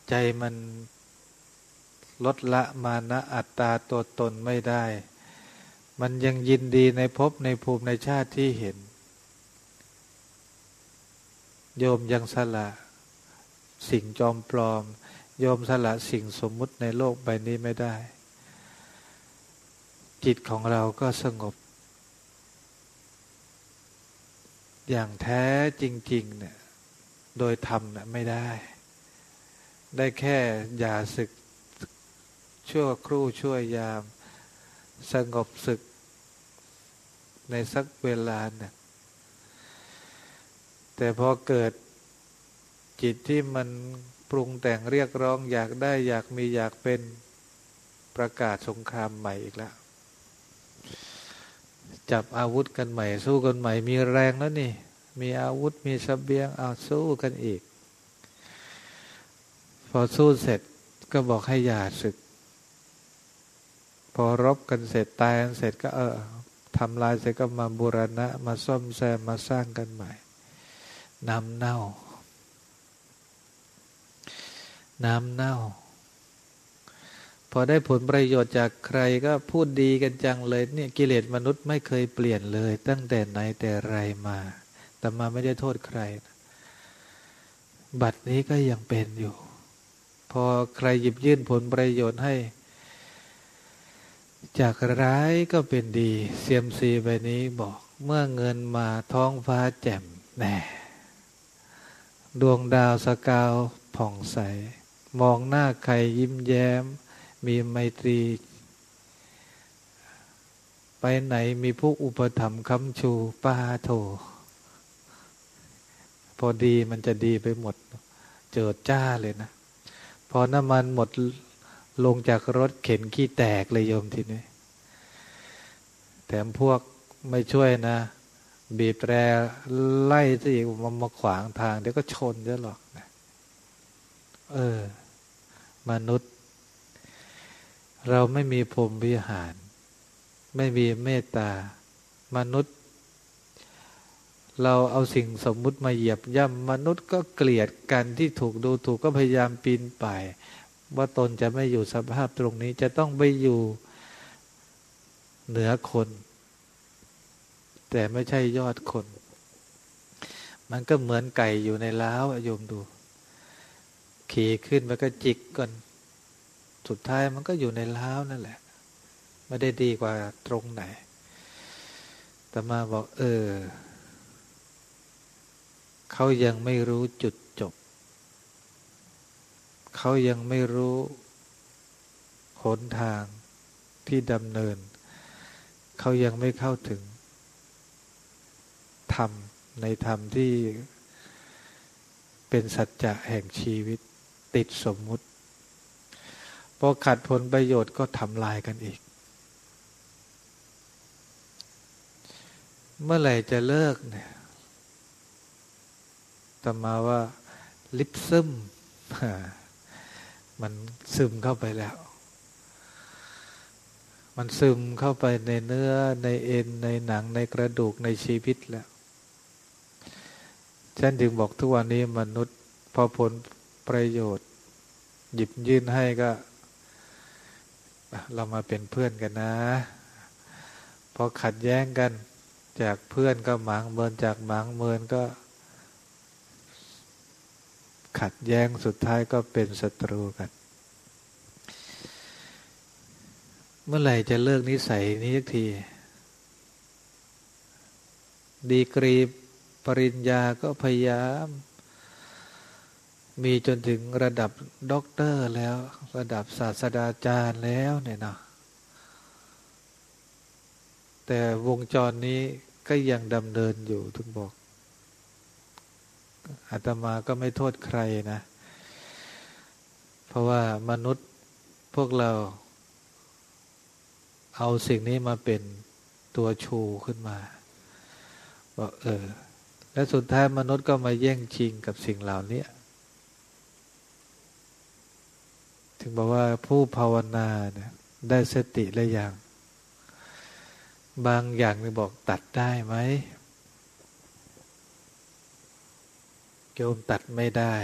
ใจมันลดละมานะอัตตาตัวตนไม่ได้ มันยังยินดีในภพในภูมิในชาติที่เห็น โยมยังสละสิ่งจอมปลอม โยมสละสิ่งสมมุติในโลกใบนี้ไม่ได้ จิตของเราก็สงบ อย่างแท้จริงๆเนี่ยโดยธรรมเนี่ยไม่ได้ ได้แค่อย่าศึกชั่วครู่ชั่วยาม สงบศึก ในสักเวลาเนี่ยแต่พอเกิดจิตที่มันปรุงแต่งเรียกร้องอยากได้อยากมีอยากเป็นประกาศสงครามใหม่อีกแล้ว จับอาวุธกันใหม่ สู้กันใหม่ มีแรงแล้วนี่ มีอาวุธมีสเสบียงเอาสู้กันอีก พอสู้เสร็จก็บอกให้อย่าศึก พอรบกันเสร็จตายกันเสร็จก็เออทำลายเสร็จก็มาบูรณะ มาซ่อมแซมมาสร้างกันใหม่น้ำเน่า น้ำเน่า พอได้ผลประโยชน์จากใครก็พูดดีกันจังเลยเนี่ยกิเลสมนุษย์ไม่เคยเปลี่ยนเลย ตั้งแต่ไหนแต่ไรมา แต่มาไม่ได้โทษใคร บัดนี้ก็ยังเป็นอยู่ พอใครหยิบยื่นผลประโยชน์ให้ จากร้ายก็เป็นดีเซียมซีใบนี้บอกเมื่อเงินมาท้องฟ้าแจ่มแน่ดวงดาวสกาวผ่องใส มองหน้าใครยิ้มแย้ม มีไมตรี ไปไหนมีผู้อุปถัมภ์คำชูป้าโถ พอดีมันจะดีไปหมด เจิดจ้าเลยนะ พอน้ำมันหมดลงจากรถเข็นขี้แตกเลยโยมทีนี้ แถมพวกไม่ช่วยนะ บีบแตรไล่ซะอีกมามาขวางทาง เดี๋ยวก็ชนเยอะหรอกนะเออ มนุษย์ เราไม่มีพรมวิหาร ไม่มีเมตตามนุษย์ เราเอาสิ่งสมมุติมาเหยียบย่ำมนุษย์ก็เกลียดกันที่ถูกดูถูกก็พยายามปีนป่ายว่าตนจะไม่อยู่สภาพตรงนี้จะต้องไปอยู่เหนือคน แต่ไม่ใช่ยอดคน มันก็เหมือนไก่อยู่ในล้าวโยมดู ขี่ขึ้นมันก็จิกก่อน สุดท้ายมันก็อยู่ในล้าวนั่นแหละ ไม่ได้ดีกว่าตรงไหนแต่มาบอก เออ เขายังไม่รู้จุดจบ เขายังไม่รู้หนทางที่ดำเนิน เขายังไม่เข้าถึงธรรมในธรรมที่เป็นสัจจะแห่งชีวิตติดสมมุติ พอขัดผลประโยชน์ก็ทำลายกันอีก เมื่อไหร่จะเลิกเนี่ยตมาว่าลิปซึมมันซึมเข้าไปแล้ว มันซึมเข้าไปในเนื้อในเอ็นในหนังในกระดูกในชีวิตแล้ว ฉันถึงบอกทุกวันนี้มนุษย์พอผลประโยชน์ หยิบยื่นให้ก็ เรามาเป็นเพื่อนกันนะพอขัดแย้งกัน จากเพื่อนก็หมางเมินจากหมางเมินก็ ขัดแย้งสุดท้ายก็เป็นศัตรูกัน เมื่อไหร่จะเลิกนิสัยนี้สักที ดีกรีปริญญาก็พยายาม มีจนถึงระดับด็อกเตอร์แล้ว ระดับศาสตราจารย์แล้วเนี่ยนะแต่วงจรนี้ก็ยังดำเนินอยู่ถึงบอกอาตมาก็ไม่โทษใครนะ เพราะว่ามนุษย์พวกเรา เอาสิ่งนี้มาเป็นตัวชูขึ้นมาบอกเออ และสุดท้ายมนุษย์ก็มาแย่งชิงกับสิ่งเหล่านี้ ถึงบอกว่าผู้ภาวนาเนี่ยได้สติและอย่าง บางอย่างนี่บอกตัดได้ไหมโยมตัดไม่ได้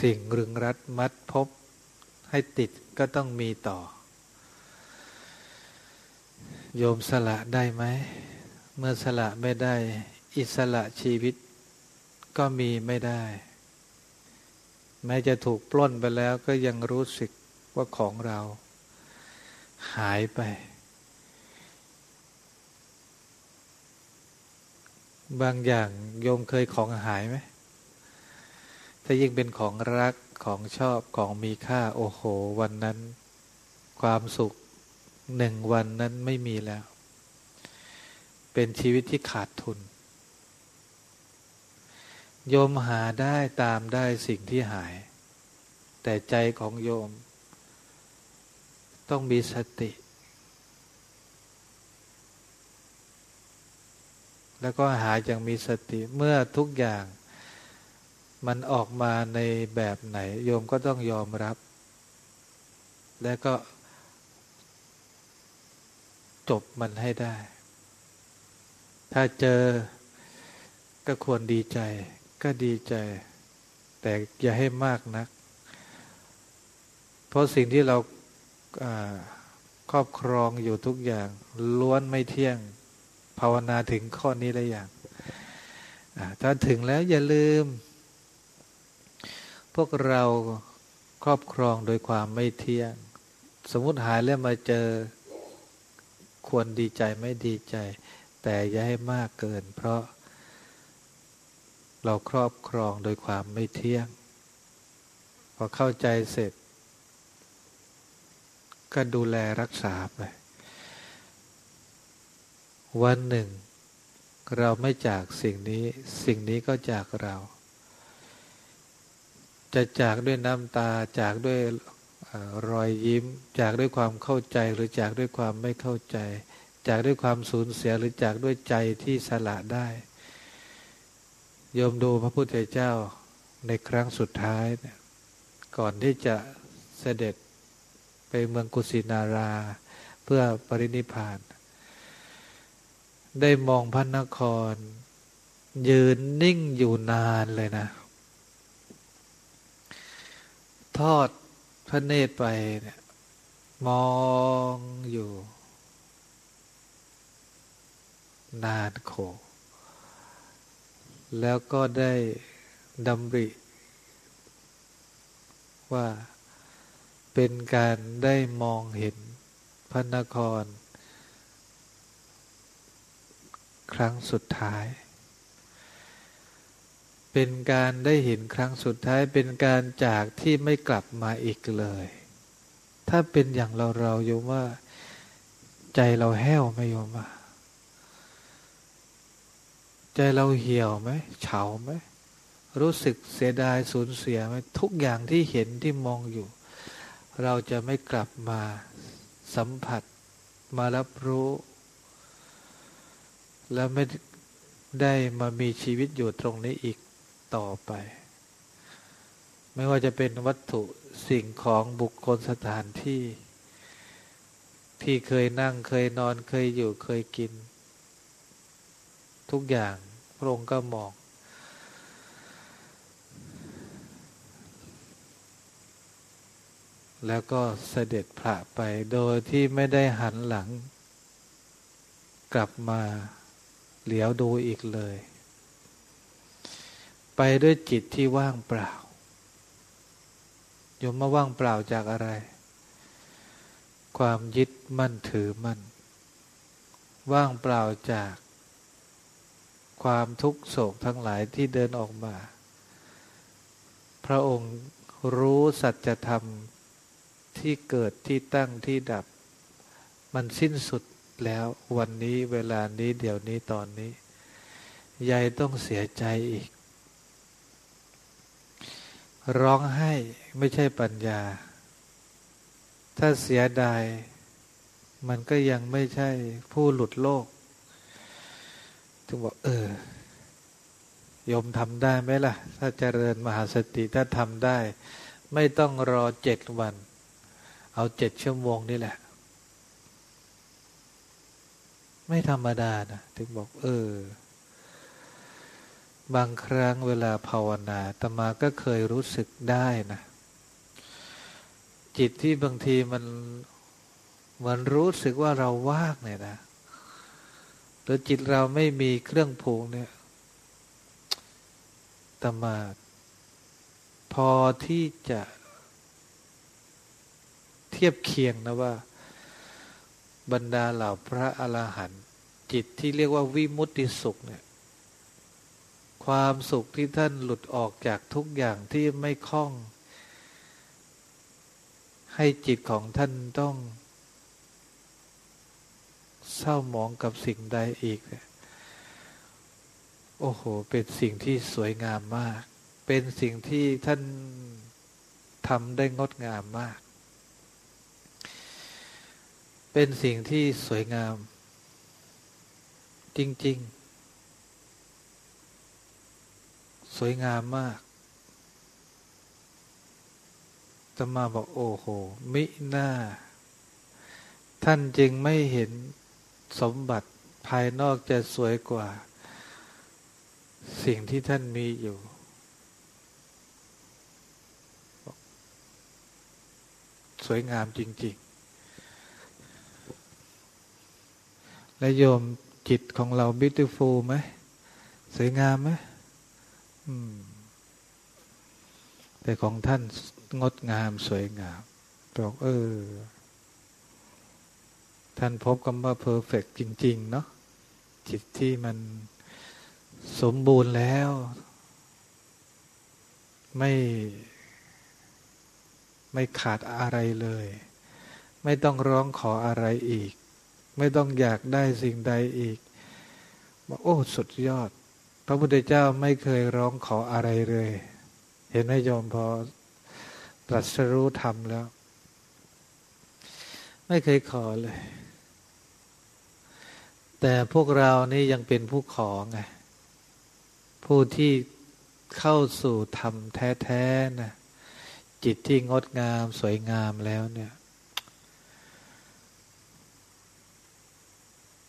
สิ่งรึงรัดมัดพบให้ติดก็ต้องมีต่อ โยมสละได้ไหม เมื่อสละไม่ได้ อิสระชีวิตก็มีไม่ได้ แม้จะถูกปล้นไปแล้วก็ยังรู้สึกว่าของเรา หายไป บางอย่างโยมเคยของหายไหมถ้ายิ่งเป็นของรักของชอบของมีค่า โอ้โห วันนั้น ความสุขหนึ่งวันนั้นไม่มีแล้ว เป็นชีวิตที่ขาดทุน โยมหาได้ตามได้สิ่งที่หาย แต่ใจของโยม ต้องมีสติ แล้วก็หาอย่างมีสติเมื่อทุกอย่างมันออกมาในแบบไหน โยมก็ต้องยอมรับ แล้วก็จบมันให้ได้ ถ้าเจอก็ควรดีใจ ก็ดีใจ แต่อย่าให้มากนัก เพราะสิ่งที่เราครอบครองอยู่ทุกอย่าง ล้วนไม่เที่ยง ภาวนาถึงข้อนี้แล้อย่างถ้าถึงแล้วอย่าลืม พวกเราครอบครองโดยความไม่เที่ยง สมมติหายแล้วมาเจอควรดีใจไม่ดีใจ แต่อย่าให้มากเกิน เพราะ เราครอบครองโดยความไม่เที่ยง พอเข้าใจเสร็จ ก็ดูแลรักษาไป วันหนึ่ง เราไม่จากสิ่งนี้ สิ่งนี้ก็จากเรา จะจากด้วยน้ำตาจากด้วยรอยยิ้ม จากด้วยความเข้าใจหรือจากด้วยความไม่เข้าใจ จากด้วยความสูญเสียหรือจากด้วยใจที่สละได้ โยมดูพระพุทธเจ้าในครั้งสุดท้ายเนี่ยก่อนที่จะเสด็จไปเมืองกุสินารา เพื่อปรินิพาน ได้มองพระนคร ยืนนิ่งอยู่นานเลยนะ ทอดพระเนตรไปเนี่ยมองอยู่ นานโข แล้วก็ได้ดำริ ว่าเป็นการได้มองเห็นพระนคร ครั้งสุดท้าย เป็นการได้เห็นครั้งสุดท้าย เป็นการจากที่ไม่กลับมาอีกเลย ถ้าเป็นอย่างเราเราโยมว่า ใจเราแห้วไหมโยมว่า ใจเราเหี่ยวไหมเฉาไหมรู้สึกเสียดายสูญเสียไหมทุกอย่างที่เห็นที่มองอยู่ เราจะไม่กลับมาสัมผัสมารับรู้ แล้วไม่ได้มามีชีวิตอยู่ตรงนี้อีกต่อไป ไม่ว่าจะเป็นวัตถุสิ่งของบุคคลสถานที่ ที่เคยนั่งเคยนอนเคยอยู่เคยกิน ทุกอย่าง พระองค์ก็มอง แล้วก็เสด็จพระไปโดยที่ไม่ได้หันหลัง กลับมาเหลียวดูอีกเลย ไปด้วยจิตที่ว่างเปล่าโยมมาว่างเปล่าจากอะไร ความยึดมั่นถือมั่น ว่างเปล่าจาก ความทุกโศกทั้งหลายที่เดินออกมา พระองค์รู้สัจธรรมที่เกิดที่ตั้งที่ดับ มันสิ้นสุดแล้ววันนี้เวลานี้เดี๋ยวนี้ตอนนี้ยายต้องเสียใจอีก ร้องไห้ไม่ใช่ปัญญา ถ้าเสียดาย มันก็ยังไม่ใช่ผู้หลุดโลก ถึงบอกเออ ยมทำได้ไหมล่ะ ถ้าเจริญมหาสติถ้าทำได้ ไม่ต้องรอเจ็ดวัน เอาเจ็ดชั่วโมงนี่แหละ ไม่ธรรมดานะ ถึงบอก เออ บางครั้งเวลาภาวนาตมาก็เคยรู้สึกได้นะ จิตที่บางทีมันมันรู้สึกว่าเราว่างเนี่ยนะ หรือจิตเราไม่มีเครื่องผูกเนี่ยตมาพอที่จะเทียบเคียงนะว่า บรรดาเหล่าพระอรหันต์จิตที่เรียกว่าวิมุตติสุขเนี่ยความสุขที่ท่านหลุดออกจากทุกอย่างที่ไม่คล้อง ให้จิตของท่านต้อง เศร้าหมองกับสิ่งใดอีก โอ้โห เป็นสิ่งที่สวยงามมาก เป็นสิ่งที่ท่านทำได้งดงามมาก เป็นสิ่งที่สวยงาม จริง ๆ สวยงามมากจะมาบอกโอ้โห มิหน้า ท่านจึงไม่เห็น สมบัติภายนอกจะสวยกว่า สิ่งที่ท่านมีอยู่ สวยงามจริง ๆ และโยมจิตของเรา beautiful ไหม สวยงามไหมแต่ของท่านงดงามสวยงามบอกเออ ท่านพบคำว่าเพอร์เฟกจริง ๆ เนาะจิตที่มันสมบูรณ์แล้ว ไม่ไม่ขาดอะไรเลย ไม่ต้องร้องขออะไรอีก ไม่ต้องอยากได้สิ่งใดอีกบอกโอ้สุดยอด พระพุทธเจ้าไม่เคยร้องขออะไรเลย เห็นไหมโยมพอตรัสรู้ธรรมแล้ว ไม่เคยขอเลย แต่พวกเรานี่ยังเป็นผู้ขอไงผู้ที่เข้าสู่ธรรมแท้ๆนะจิตที่งดงามสวยงามแล้วเนี่ย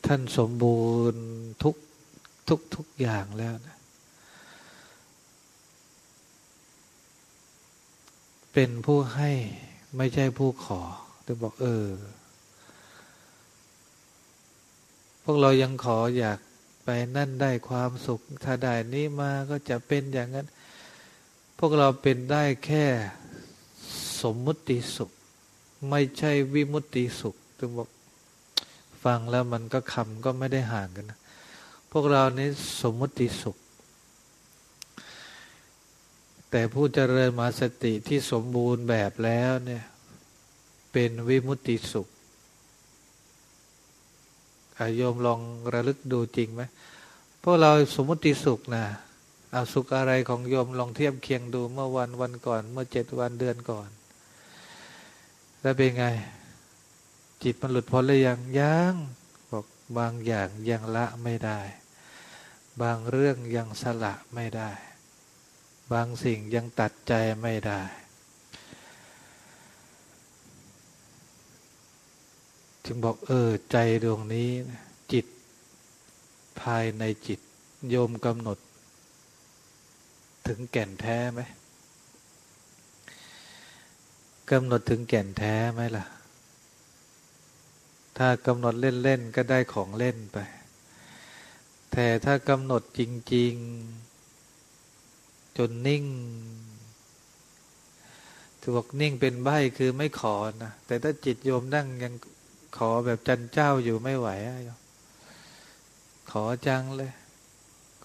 ท่านสมบูรณ์ทุกทุกทุกอย่างแล้วนะเป็นผู้ให้ไม่ใช่ผู้ขอถึงบอกเออ พ วกเรายังขออยากไปนั่นได้ความสุข ถ้าได้นี้มาก็จะเป็นอย่างนั้น พวกเราเป็นได้แค่สมมุติสุข ไม่ใช่วิมุตติสุขถึงบอกฟังแล้วมันก็คำก็ไม่ได้ห่างกันนะพวกเรานี้สมมุติสุข แต่ผู้เจริญมาสติที่สมบูรณ์แบบแล้วเนี่ย เป็นวิมุตติสุข โยมลองระลึกดูจริงไหมพวกเราสมมติสุขนะเอาสุขอะไรของโยมลองเทียบเคียงดูเมื่อวันวันก่อน เมื่อเจ็ดวันเดือนก่อน แล้วเป็นไง จิตมันหลุดพ้นหรือยังยังบอกบางอย่างยังละไม่ได้ บางเรื่องยังสละไม่ได้ บางสิ่งยังตัดใจไม่ได้ จึงบอกเออใจดวงนี้จิตภายในจิตโยมกำหนด ถึงแก่นแท้ไหมกำหนดถึงแก่นแท้ไหมล่ะ ถ้ากำหนดเล่น ๆ ก็ได้ของเล่นไป แต่ถ้ากำหนดจริง ๆ จนนิ่งถือบอกนิ่งเป็นใบคือไม่ขอนะแต่ถ้าจิตโยมนั่งยัง ขอแบบจันเจ้าอยู่ไม่ไหวอะขอจังเลย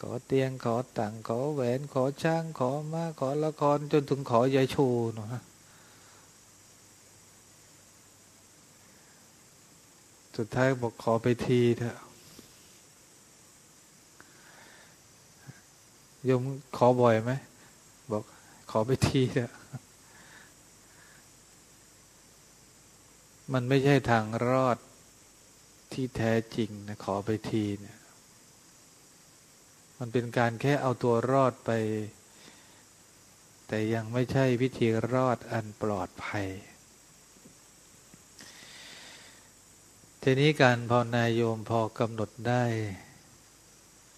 ขอเตียงขอตังขอแหวนขอช่างขอมาขอละครจนถึงขอยายชูเนาะสุดท้ายบอกขอไปทีเถอะยมขอบ่อยไหมบอกขอไปทีเถอะ มันไม่ใช่ทางรอดที่แท้จริงนะขอไปทีเนี่ย มันเป็นการแค่เอาตัวรอดไป แต่ยังไม่ใช่วิธีรอดอันปลอดภัย ทีนี้การภาวนายโยมพอกำหนดได้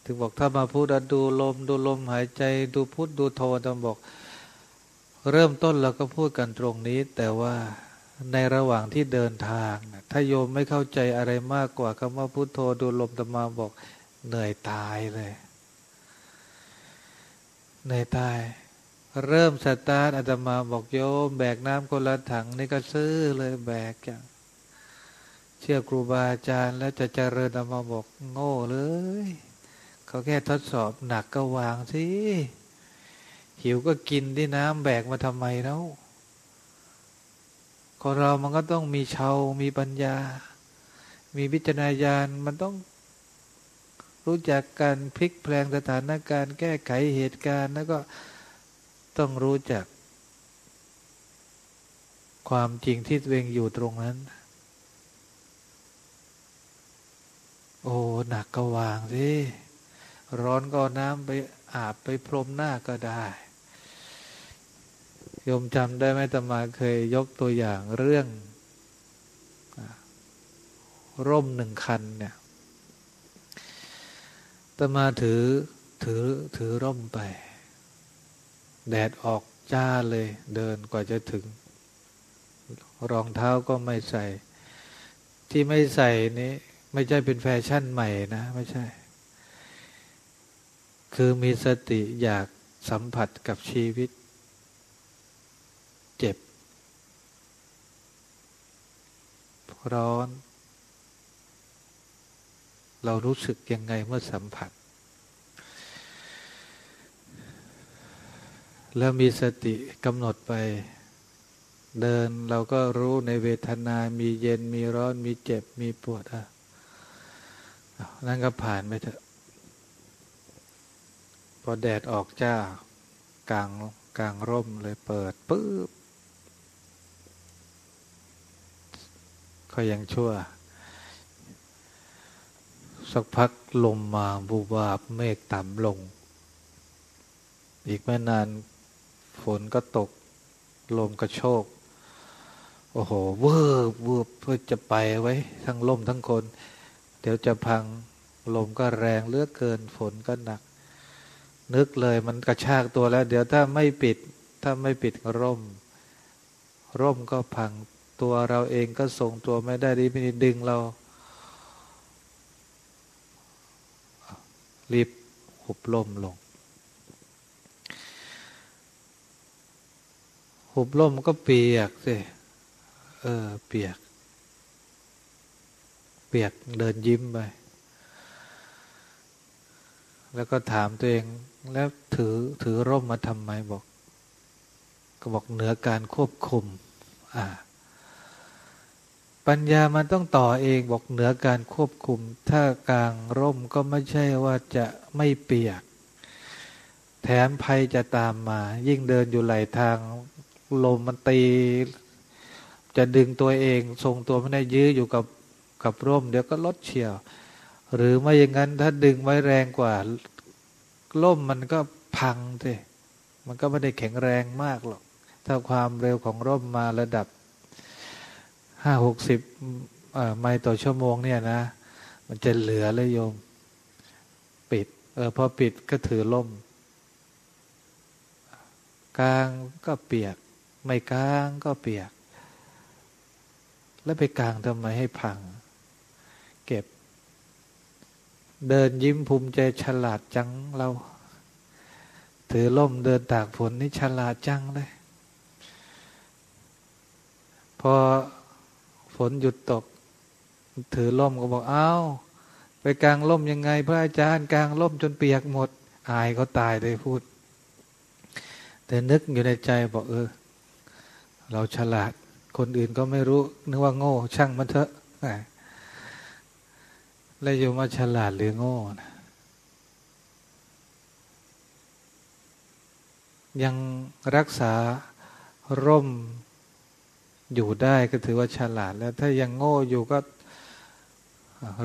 ถึงบอกถ้ามาพูดดูลม ดูลมหายใจ ดูพุทดูโทต้องบอก เริ่มต้นเราก็พูดกันตรงนี้ แต่ว่า ในระหว่างที่เดินทางถ้าโยมไม่เข้าใจอะไรมากกว่าคำว่าพุโทโธดูลมตมาบอก เหนื่อยตายเลย เหนื่อยตาย เริ่มสตาร์ทอาตมาบอกโยม แบกน้ำคนละถังนี่ก็ซื้อเลยแบกอย่างเชื่อครูบาอาจารย์ แล้วจะเจริญอาตมาบอกโง่เลยเขาแค่ทดสอบหนักก็วางสิหิวก็กินที่น้ำแบกมาทำไมแล้ว คนเรามันก็ต้องมีเชามีปัญญา มีวิจารณญาณมันต้องรู้จักการพลิกแปลงสถานการณ์แก้ไขเหตุการณ์ แล้วก็ต้องรู้จัก ความจริงที่ตัวเองอยู่ตรงนั้น โอ้หนักก็วางสิร้อนก็น้ำไปอาบไปพรมหน้าก็ได้ โยมจำได้ไหมตมาเคยยกตัวอย่างเรื่องร่มหนึ่งคันเนี่ยตมาถือถือถือร่มไป แดดออกจ้าเลยเดินกว่าจะถึง รองเท้าก็ไม่ใส่ ที่ไม่ใส่นี้ไม่ใช่เป็นแฟชั่นใหม่นะ ไม่ใช่ คือมีสติอยากสัมผัสกับชีวิต เจ็บ ร้อน เรารู้สึกยังไงเมื่อสัมผัส แล้วมีสติกำหนดไป เดินเราก็รู้ในเวทนา มีเย็น มีร้อน มีเจ็บ มีปวดอะนั่นก็ผ่านไปเถอะ พอแดดออกจ้ากลางกลางร่มเลยเปิดปื๊บ ก็ยังชั่ว สักพักลมมาบูบาบเมฆต่ำลง อีกไม่นานฝนก็ตก ลมกระโชก โอ้โห เวอร์เวอร์เพื่อจะไปไว้ ทั้งลมทั้งคน เดี๋ยวจะพังลมก็แรงเลือกเกินฝนก็หนัก นึกเลยมันกระชากตัวแล้ว เดี๋ยวถ้าไม่ปิด ถ้าไม่ปิดร่ม ร่มก็พัง ตัวเราเองก็ทรงตัวไม่ได้ดีไม่ดีดึงเรา รีบหุบล่มลง หุบล่มก็เปียกสิเออ เปียก เปียกเดินยิ้มไป แล้วก็ถามตัวเองแล้วถือถือร่มมาทำไมบอก ก็บอกเหนือการควบคุม อ่า ปัญญามันต้องต่อเองบอกเหนือการควบคุม ถ้ากลางร่มก็ไม่ใช่ว่าจะไม่เปียก แถมภัยจะตามมา ยิ่งเดินอยู่ไหลทางลมมันตี จะดึงตัวเองทรงตัวไม่ได้ยื้ออยู่กับกับร่ม เดี๋ยวก็ลดเฉียว หรือไม่อย่างนั้นถ้าดึงไว้แรงกว่าร่มมันก็พังสิมันก็ไม่ได้แข็งแรงมากหรอก ถ้าความเร็วของร่มมาระดับ ห้าหกสิบไมล์ต่อชั่วโมงเนี่ยนะ มันจะเหลือเลยโยม ปิด เออพอปิดก็ถือล่ม กลางก็เปียก ไม่กลางก็เปียก แล้วไปกลางทำไมให้พัง เก็บ เดินยิ้มภูมิใจฉลาดจังเรา ถือล่มเดินตากฝนนี่ฉลาดจังเลย พอ ฝนหยุดตก ถือล่มก็บอกอา้าวไปกลางล่มยังไง พระอาจารย์กลางล่มจนเปียกหมด อายเขาตายเลยพูด แต่นึกอยู่ในใจบอกเออ เราฉลาด คนอื่นก็ไม่รู้ นึกว่าโง่ ช่างมันเถอะแล้วโยมาฉลาดหรือโง่นะยังรักษาร่ม อยู่ได้ก็ถือว่าฉลาดแล้ว ถ้ายังโง่อยู่ก็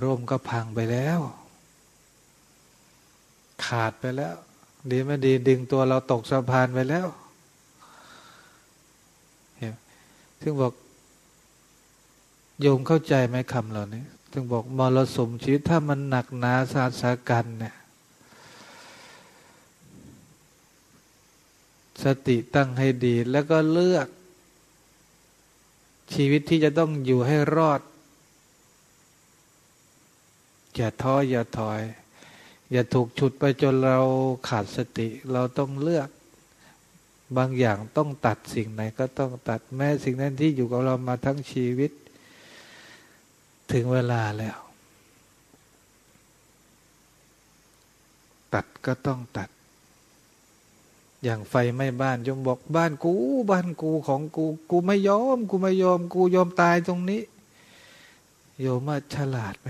ร่มก็พังไปแล้ว ขาดไปแล้ว ดีไม่ดีดึงตัวเราตกสะพานไปแล้วซึ่งบอกโยมเข้าใจไหมคำเหล่านี้ถึงบอกมรสุมชีวิตถ้ามันหนักหนาสาสากันเนี่ยสติตั้งให้ดีแล้วก็เลือก ชีวิตที่จะต้องอยู่ให้รอด อย่าท้ออย่าถอย อย่าถูกฉุดไปจนเราขาดสติ เราต้องเลือก บางอย่างต้องตัดสิ่งไหนก็ต้องตัดแม้สิ่งนั้นที่อยู่กับเรามาทั้งชีวิต ถึงเวลาแล้ว ตัดก็ต้องตัด อย่างไฟไหม้บ้านยมบอกบ้านกู บ้านกูของกู กูไม่ยอม กูไม่ยอม กูยอมตายตรงนี้ โยมมาฉลาดไหม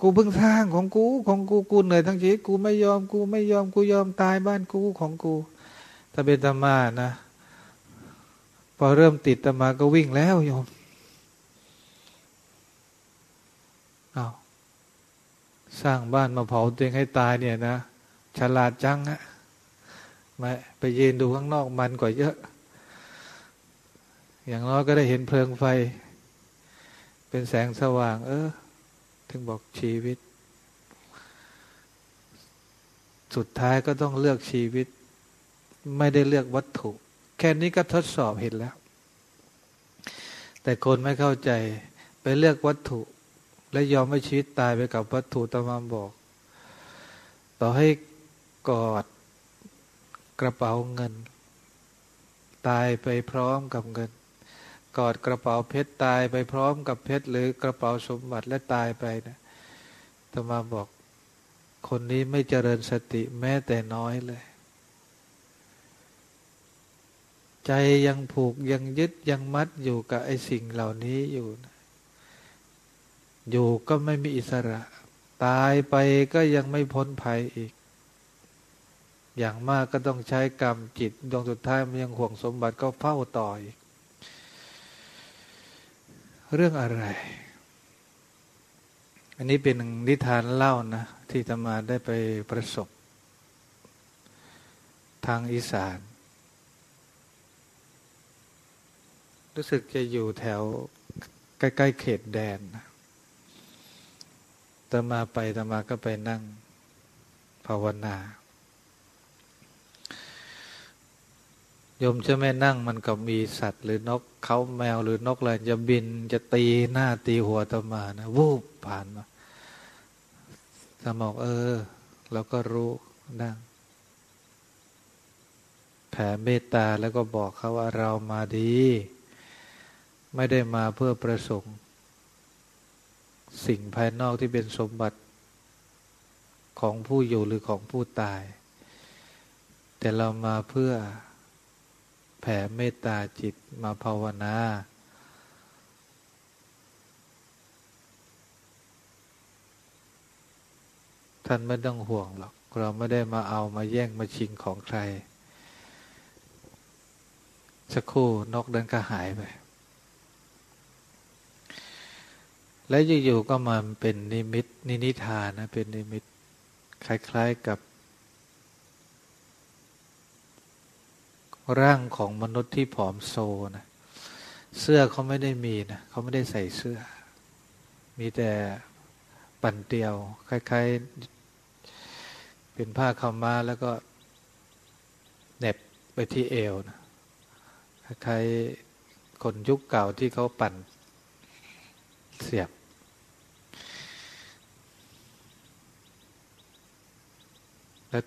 กูเพิ่งสร้างของกู ของกูกูเหนื่อยทั้งชีวิตกูไม่ยอม กูไม่ยอม กูยอมตายบ้านกูของกูถ้าเป็นธรรมานะพอเริ่มติดธรรมาก็วิ่งแล้วโยมเอาสร้างบ้านมาเผาตัวเองให้ตายเนี่ยนะ ฉลาดจังอะมาไปยืนดูข้างนอกมันกว่าเยอะ อย่างน้อยก็ได้เห็นเพลิงไฟ เป็นแสงสว่าง เออ ถึงบอกชีวิต สุดท้ายก็ต้องเลือกชีวิต ไม่ได้เลือกวัตถุ แค่นี้ก็ทดสอบเห็นแล้ว แต่คนไม่เข้าใจไปเลือกวัตถุ และยอมให้ชีวิตตายไปกับวัตถุตามามบอก ต่อให้ กอดกระเป๋าเงิน ตายไปพร้อมกับเงิน กอดกระเป๋าเพชรตายไปพร้อมกับเพชรหรือกระเป๋าสมบัติและตายไปนะตมาบอกคนนี้ไม่เจริญสติแม้แต่น้อยเลย ใจยังผูกยังยึดยังมัดอยู่กับไอ้สิ่งเหล่านี้อยู่นะอยู่ก็ไม่มีอิสระ ตายไปก็ยังไม่พ้นภัยอีก อย่างมากก็ต้องใช้กรรมจิตดวงสุดท้ายมันยังห่วงสมบัติก็เฝ้าต่อยเรื่องอะไร อันนี้เป็นนิทานเล่านะ ที่ธรรมาได้ไปประสบ ทางอีสาน รู้สึกจะอยู่แถวใกล้ๆเขตแดนตมาไปตมาก็ไปนั่งภาวนา โยมจะไม่นั่งมันก็มีสัตว์ หรือนกเขาแมวหรือนกอะไรจะบินจะตีหน้าตีหัวตมานะวูบผ่านมาตมอกเออเราก็รู้นั่งแผ่เมตตาแล้วก็บอกเขาว่าเรามาดี ไม่ได้มาเพื่อประสงค์ สิ่งภายนอกที่เป็นสมบัติของผู้อยู่หรือของผู้ตาย แต่เรามาเพื่อ แผ่เมตตาจิตมาภาวนา ท่านไม่ต้องห่วงหรอก เราไม่ได้มาเอามาแย่งมาชิงของใคร สักครู่นกเดินก็หายไป และอยู่ๆก็มาเป็นนิมิตนินิทานนะเป็นนิมิต คล้าย ๆกับ ร่างของมนุษย์ที่ผอมโซนะเสื้อเขาไม่ได้มีนะเขาไม่ได้ใส่เสื้อ มีแต่ปั่นเตียว คล้ายๆ เป็นผ้าขาวม้าแล้วก็เน็บไปที่เอวนะคล้ายๆคนยุคเก่าที่เขาปั่นเสียบ แล้ว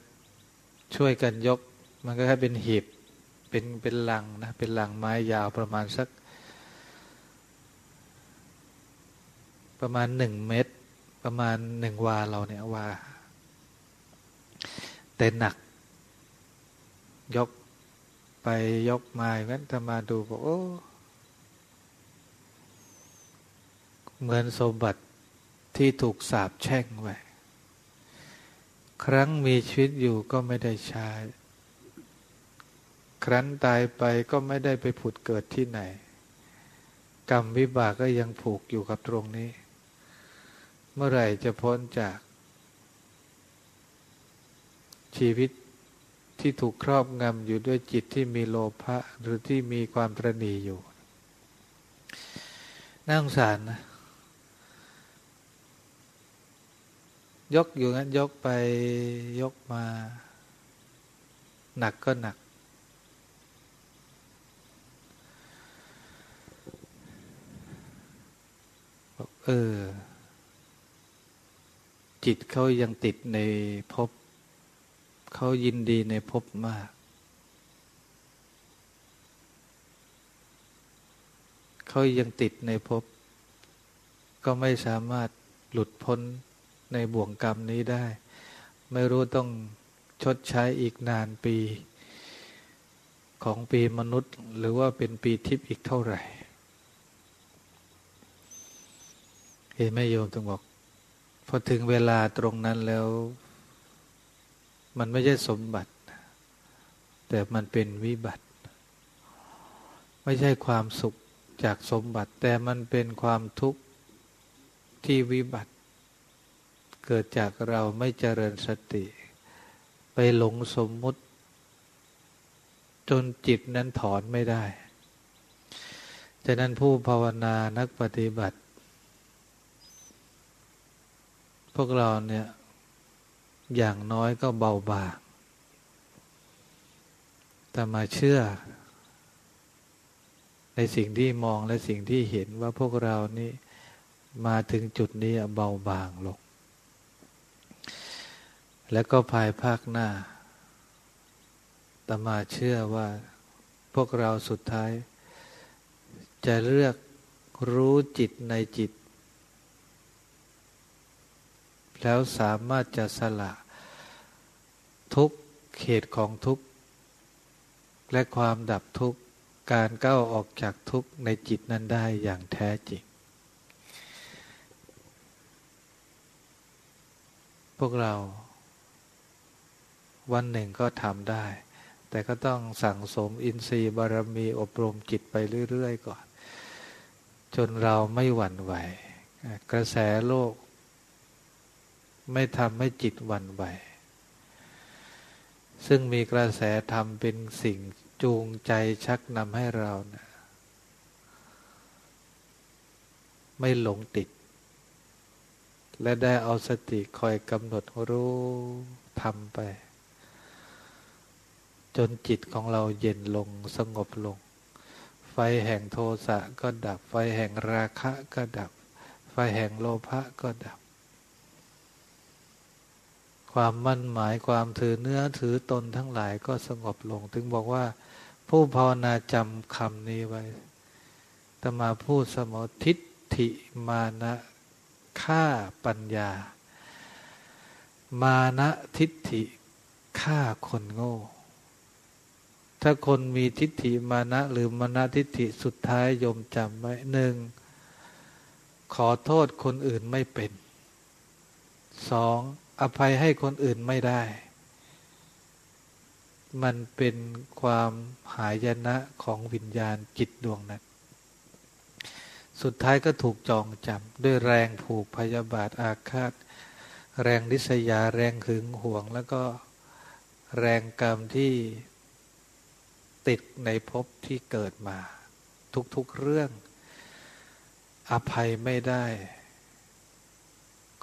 ช่วยกันยกมันก็แค่เป็นหีบ เป็นเป็นลังนะเป็นลังไม้ยาวประมาณสัก ประมาณหนึ่งเมตร ประมาณหนึ่งวาเราเนี่ยวาแต่หนัก ยกไปยกมาอย่างนั้นถ้ามาดูบอกโอ้เหมือนสมบัติที่ถูกสาบแช่งไว้ ครั้งมีชีวิตอยู่ก็ไม่ได้ใช้ ครั้นตายไปก็ไม่ได้ไปผุดเกิดที่ไหน กรรมวิบากก็ยังผูกอยู่กับตรงนี้ เมื่อไหร่จะพ้นจาก ชีวิตที่ถูกครอบงำอยู่ด้วยจิตที่มีโลภะหรือที่มีความตรณีอยู่น่าสงสารนะยกอยู่งั้นยกไปยกมา หนักก็หนัก เออ จิตเขายังติดในภพเขายินดีในภพมาก เขายังติดในภพก็ไม่สามารถหลุดพ้นในบ่วงกรรมนี้ได้ ไม่รู้ต้องชดใช้อีกนานปี ของปีมนุษย์ หรือว่าเป็นปีทิพย์อีกเท่าไหร่ เห็นไหมโยมต้องบอกพอถึงเวลาตรงนั้นแล้ว มันไม่ใช่สมบัติ แต่มันเป็นวิบัติ ไม่ใช่ความสุขจากสมบัติ แต่มันเป็นความทุกข์ที่วิบัติ เกิดจากเราไม่เจริญสติ ไปหลงสมมุติ จนจิตนั้นถอนไม่ได้ ฉะนั้นผู้ภาวนานักปฏิบัติพ วกเราเนี่ย อย่างน้อยก็เบาบางแต่มาเชื่อ ในสิ่งที่มองและสิ่งที่เห็นว่าพวกเรานี่มาถึงจุดนี้เบาบางลง แล้วก็ภายภาคหน้าแต่มาเชื่อว่าพวกเราสุดท้าย จะเลือกรู้จิตในจิต แล้วสามารถจะสละทุกเขตของทุกและความดับทุกการก้าวออกจากทุกในจิตนั้นได้อย่างแท้จริง พวกเราวันหนึ่งก็ทำได้ แต่ก็ต้องสั่งสมอินทรีย์บารมีอบรมจิตไปเรื่อย ๆ ก่อน จนเราไม่หวั่นไหว กระแสโลก ไม่ทำให้จิตวันไหว ซึ่งมีกระแสธรรมเป็นสิ่งจูงใจชักนำให้เรานะไม่หลงติด และได้เอาสติคอยกำหนดรู้ทำไป จนจิตของเราเย็นลงสงบลง ไฟแห่งโทสะก็ดับ ไฟแห่งราคะก็ดับ ไฟแห่งโลภะก็ดับ ความมั่นหมายความถือเนื้อถือตนทั้งหลายก็สงบลง ถึงบอกว่า ผู้ภาวนาจำคำนี้ไว้ตมาพูดสมทิฏฐิมานะฆ่าปัญญา มานะทิฏฐิฆ่าคนโง่ ถ้าคนมีทิฏฐิมานะหรือมานะทิฏฐิสุดท้ายยมจำไว้หนึ่งขอโทษคนอื่นไม่เป็นสอง อภัยให้คนอื่นไม่ได้ มันเป็นความหายนะของวิญญาณจิตดวงนั้น สุดท้ายก็ถูกจองจำด้วยแรงผูกพยาบาทอาฆาต แรงนิสยาแรงหึงห่วง แล้วก็แรงกรรมที่ติดในภพที่เกิดมา ทุกๆเรื่อง อภัยไม่ได้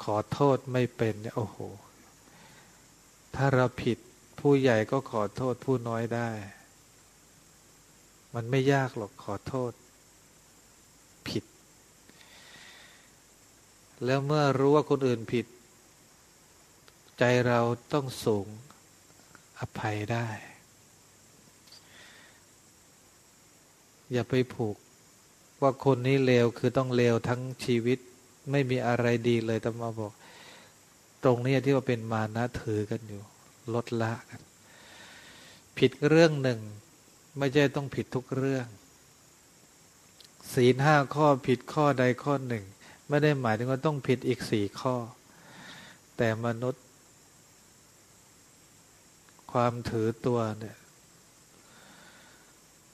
ขอโทษไม่เป็นเนี่ยโอ้โห ถ้าเราผิดผู้ใหญ่ก็ขอโทษผู้น้อยได้ มันไม่ยากหรอกขอโทษ ผิด แล้วเมื่อรู้ว่าคนอื่นผิด ใจเราต้องสูงอภัยได้ อย่าไปผูกว่าคนนี้เลวคือต้องเลวทั้งชีวิต ไม่มีอะไรดีเลยตมาบอก ตรงนี้ที่ว่าเป็นมานะถือกันอยู่ ลดละกัน ผิดเรื่องหนึ่ง ไม่ใช่ต้องผิดทุกเรื่อง ศีลห้าข้อผิดข้อใดข้อหนึ่ง ไม่ได้หมายถึงว่าต้องผิดอีกสี่ข้อ แต่มนุษย์ ความถือตัวเนี่ย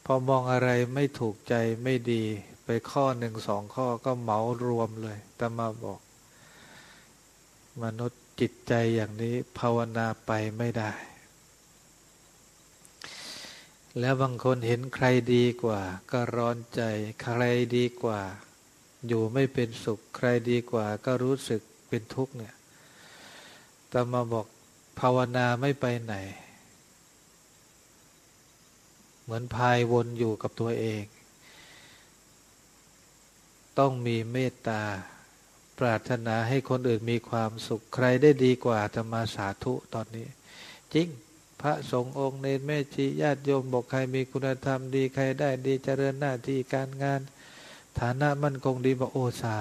พอมองอะไรไม่ถูกใจไม่ดี ข้อหนึ่งสองข้อก็เหมารวมเลยแต่มาบอก มนุษย์จิตใจอย่างนี้ภาวนาไปไม่ได้ แล้วบางคนเห็นใครดีกว่า ก็ร้อนใจ ใครดีกว่า อยู่ไม่เป็นสุข ใครดีกว่า ก็รู้สึกเป็นทุกข์เนี่ยแต่มาบอกภาวนาไม่ไปไหน เหมือนพายวนอยู่กับตัวเอง ต้องมีเมตตา ปรารถนาให้คนอื่นมีความสุขใครได้ดีกว่าจะมาสาธุตอนนี้ จริงพระสงฆ์องค์เนรแม่ชีญาติโยมบอกใครมีคุณธรรมดีใครได้ดีเจริญหน้าที่การงาน ฐานะมั่นคงดีบอกโอสา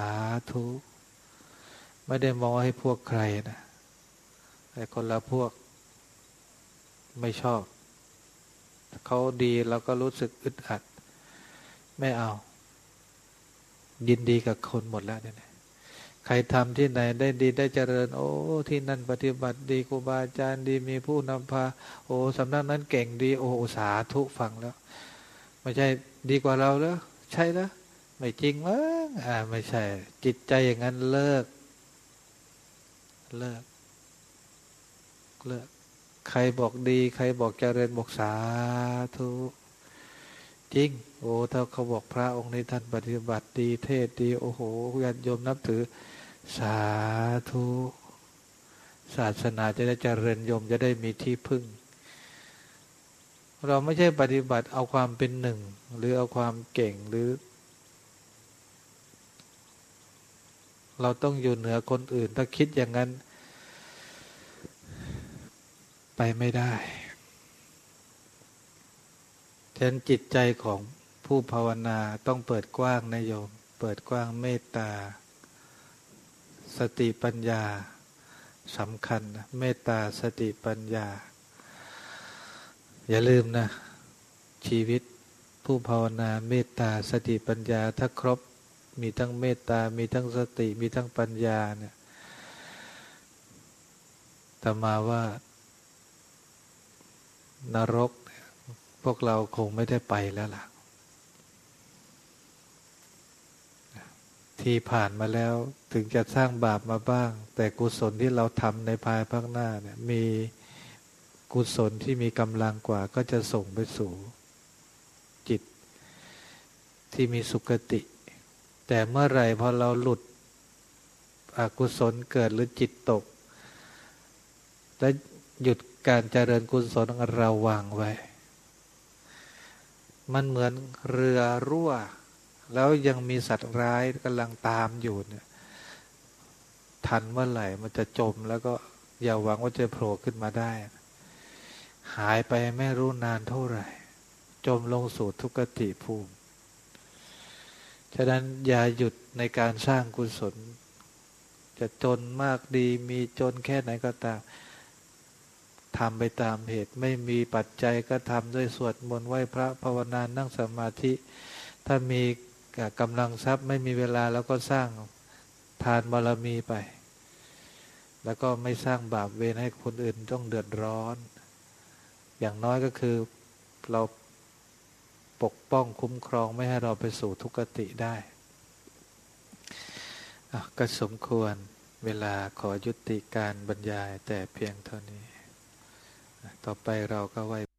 ธุไม่ได้มองให้พวกใครนะแต่คนละพวกไม่ชอบ เขาดีเราก็รู้สึกอึดอัด ไม่เอา ยินดีกับคนหมดแล้วเนี่ยใครทำที่ไหนได้ดีได้เจริญ โอ้ ที่นั่นปฏิบัติดีครูบาอาจารย์ดีมีผู้นำพา โอ้สำนักนั้นเก่งดี โอ้สาธุฟังแล้ว ไม่ใช่ดีกว่าเราแล้วใช่แล้วไม่จริงมั้งอ่าไม่ใช่ จิตใจอย่างนั้นเลิก เลิก เลิก ใครบอกดี ใครบอกเจริญบอกสาธุจริง โอ้ถ้าเขาบอกพระองค์นี้ท่านปฏิบัติดีเทศดี โอ้โหญาติโยมนับถือ สาธุศาสนาจะได้เจริญยมจะได้มีที่พึ่ง เราไม่ใช่ปฏิบัติเอาความเป็นหนึ่ง หรือเอาความเก่งหรือ เราต้องอยู่เหนือคนอื่น ถ้าคิดอย่างนั้น ไปไม่ได้ฉะนั้นจิตใจของ ผู้ภาวนาต้องเปิดกว้างนะโยม เปิดกว้างเมตตา สติปัญญาสำคัญนะเมตตาสติปัญญา อย่าลืมนะ ชีวิตผู้ภาวนาเมตตาสติปัญญา ถ้าครบมีทั้งเมตตา มีทั้งสติ มีทั้งปัญญาเนี่ยแต่มาว่านรก พวกเราคงไม่ได้ไปแล้วล่ะ ที่ผ่านมาแล้ว ถึงจะสร้างบาปมาบ้าง แต่กุศลที่เราทำในภายภาคหน้าเนี่ยมีกุศลที่มีกำลังกว่าก็จะส่งไปสู่จิต ที่มีสุคติ แต่เมื่อไหร่พอเราหลุดอกุศลเกิดหรือจิตตก และหยุดการเจริญกุศลเราวางไว้ มันเหมือนเรือรั่ว แล้วยังมีสัตว์ร้ายกำลังตามอยู่เนี่ย ทันเมื่อไหร่มันจะจมแล้วก็อย่าหวังว่าจะโผล่ขึ้นมาได้ หายไปไม่รู้นานเท่าไหร่ จมลงสู่ทุกขติภูมิ ฉะนั้นอย่าหยุดในการสร้างกุศล จะจนมากดีมีจนแค่ไหนก็ตามทำไปตามเหตุไม่มีปัจจัยก็ทำด้วยสวดมนต์ไหว้พระภาวนานั่งสมาธิ ถ้ามี กำลังทรัพย์ไม่มีเวลาแล้วก็สร้างทานบารมีไป แล้วก็ไม่สร้างบาปเวรให้คนอื่นต้องเดือดร้อน อย่างน้อยก็คือเราปกป้องคุ้มครองไม่ให้เราไปสู่ทุกขติได้ก็สมควรเวลาขอยุติการบรรยายแต่เพียงเท่านี้ ต่อไปเราก็ไหว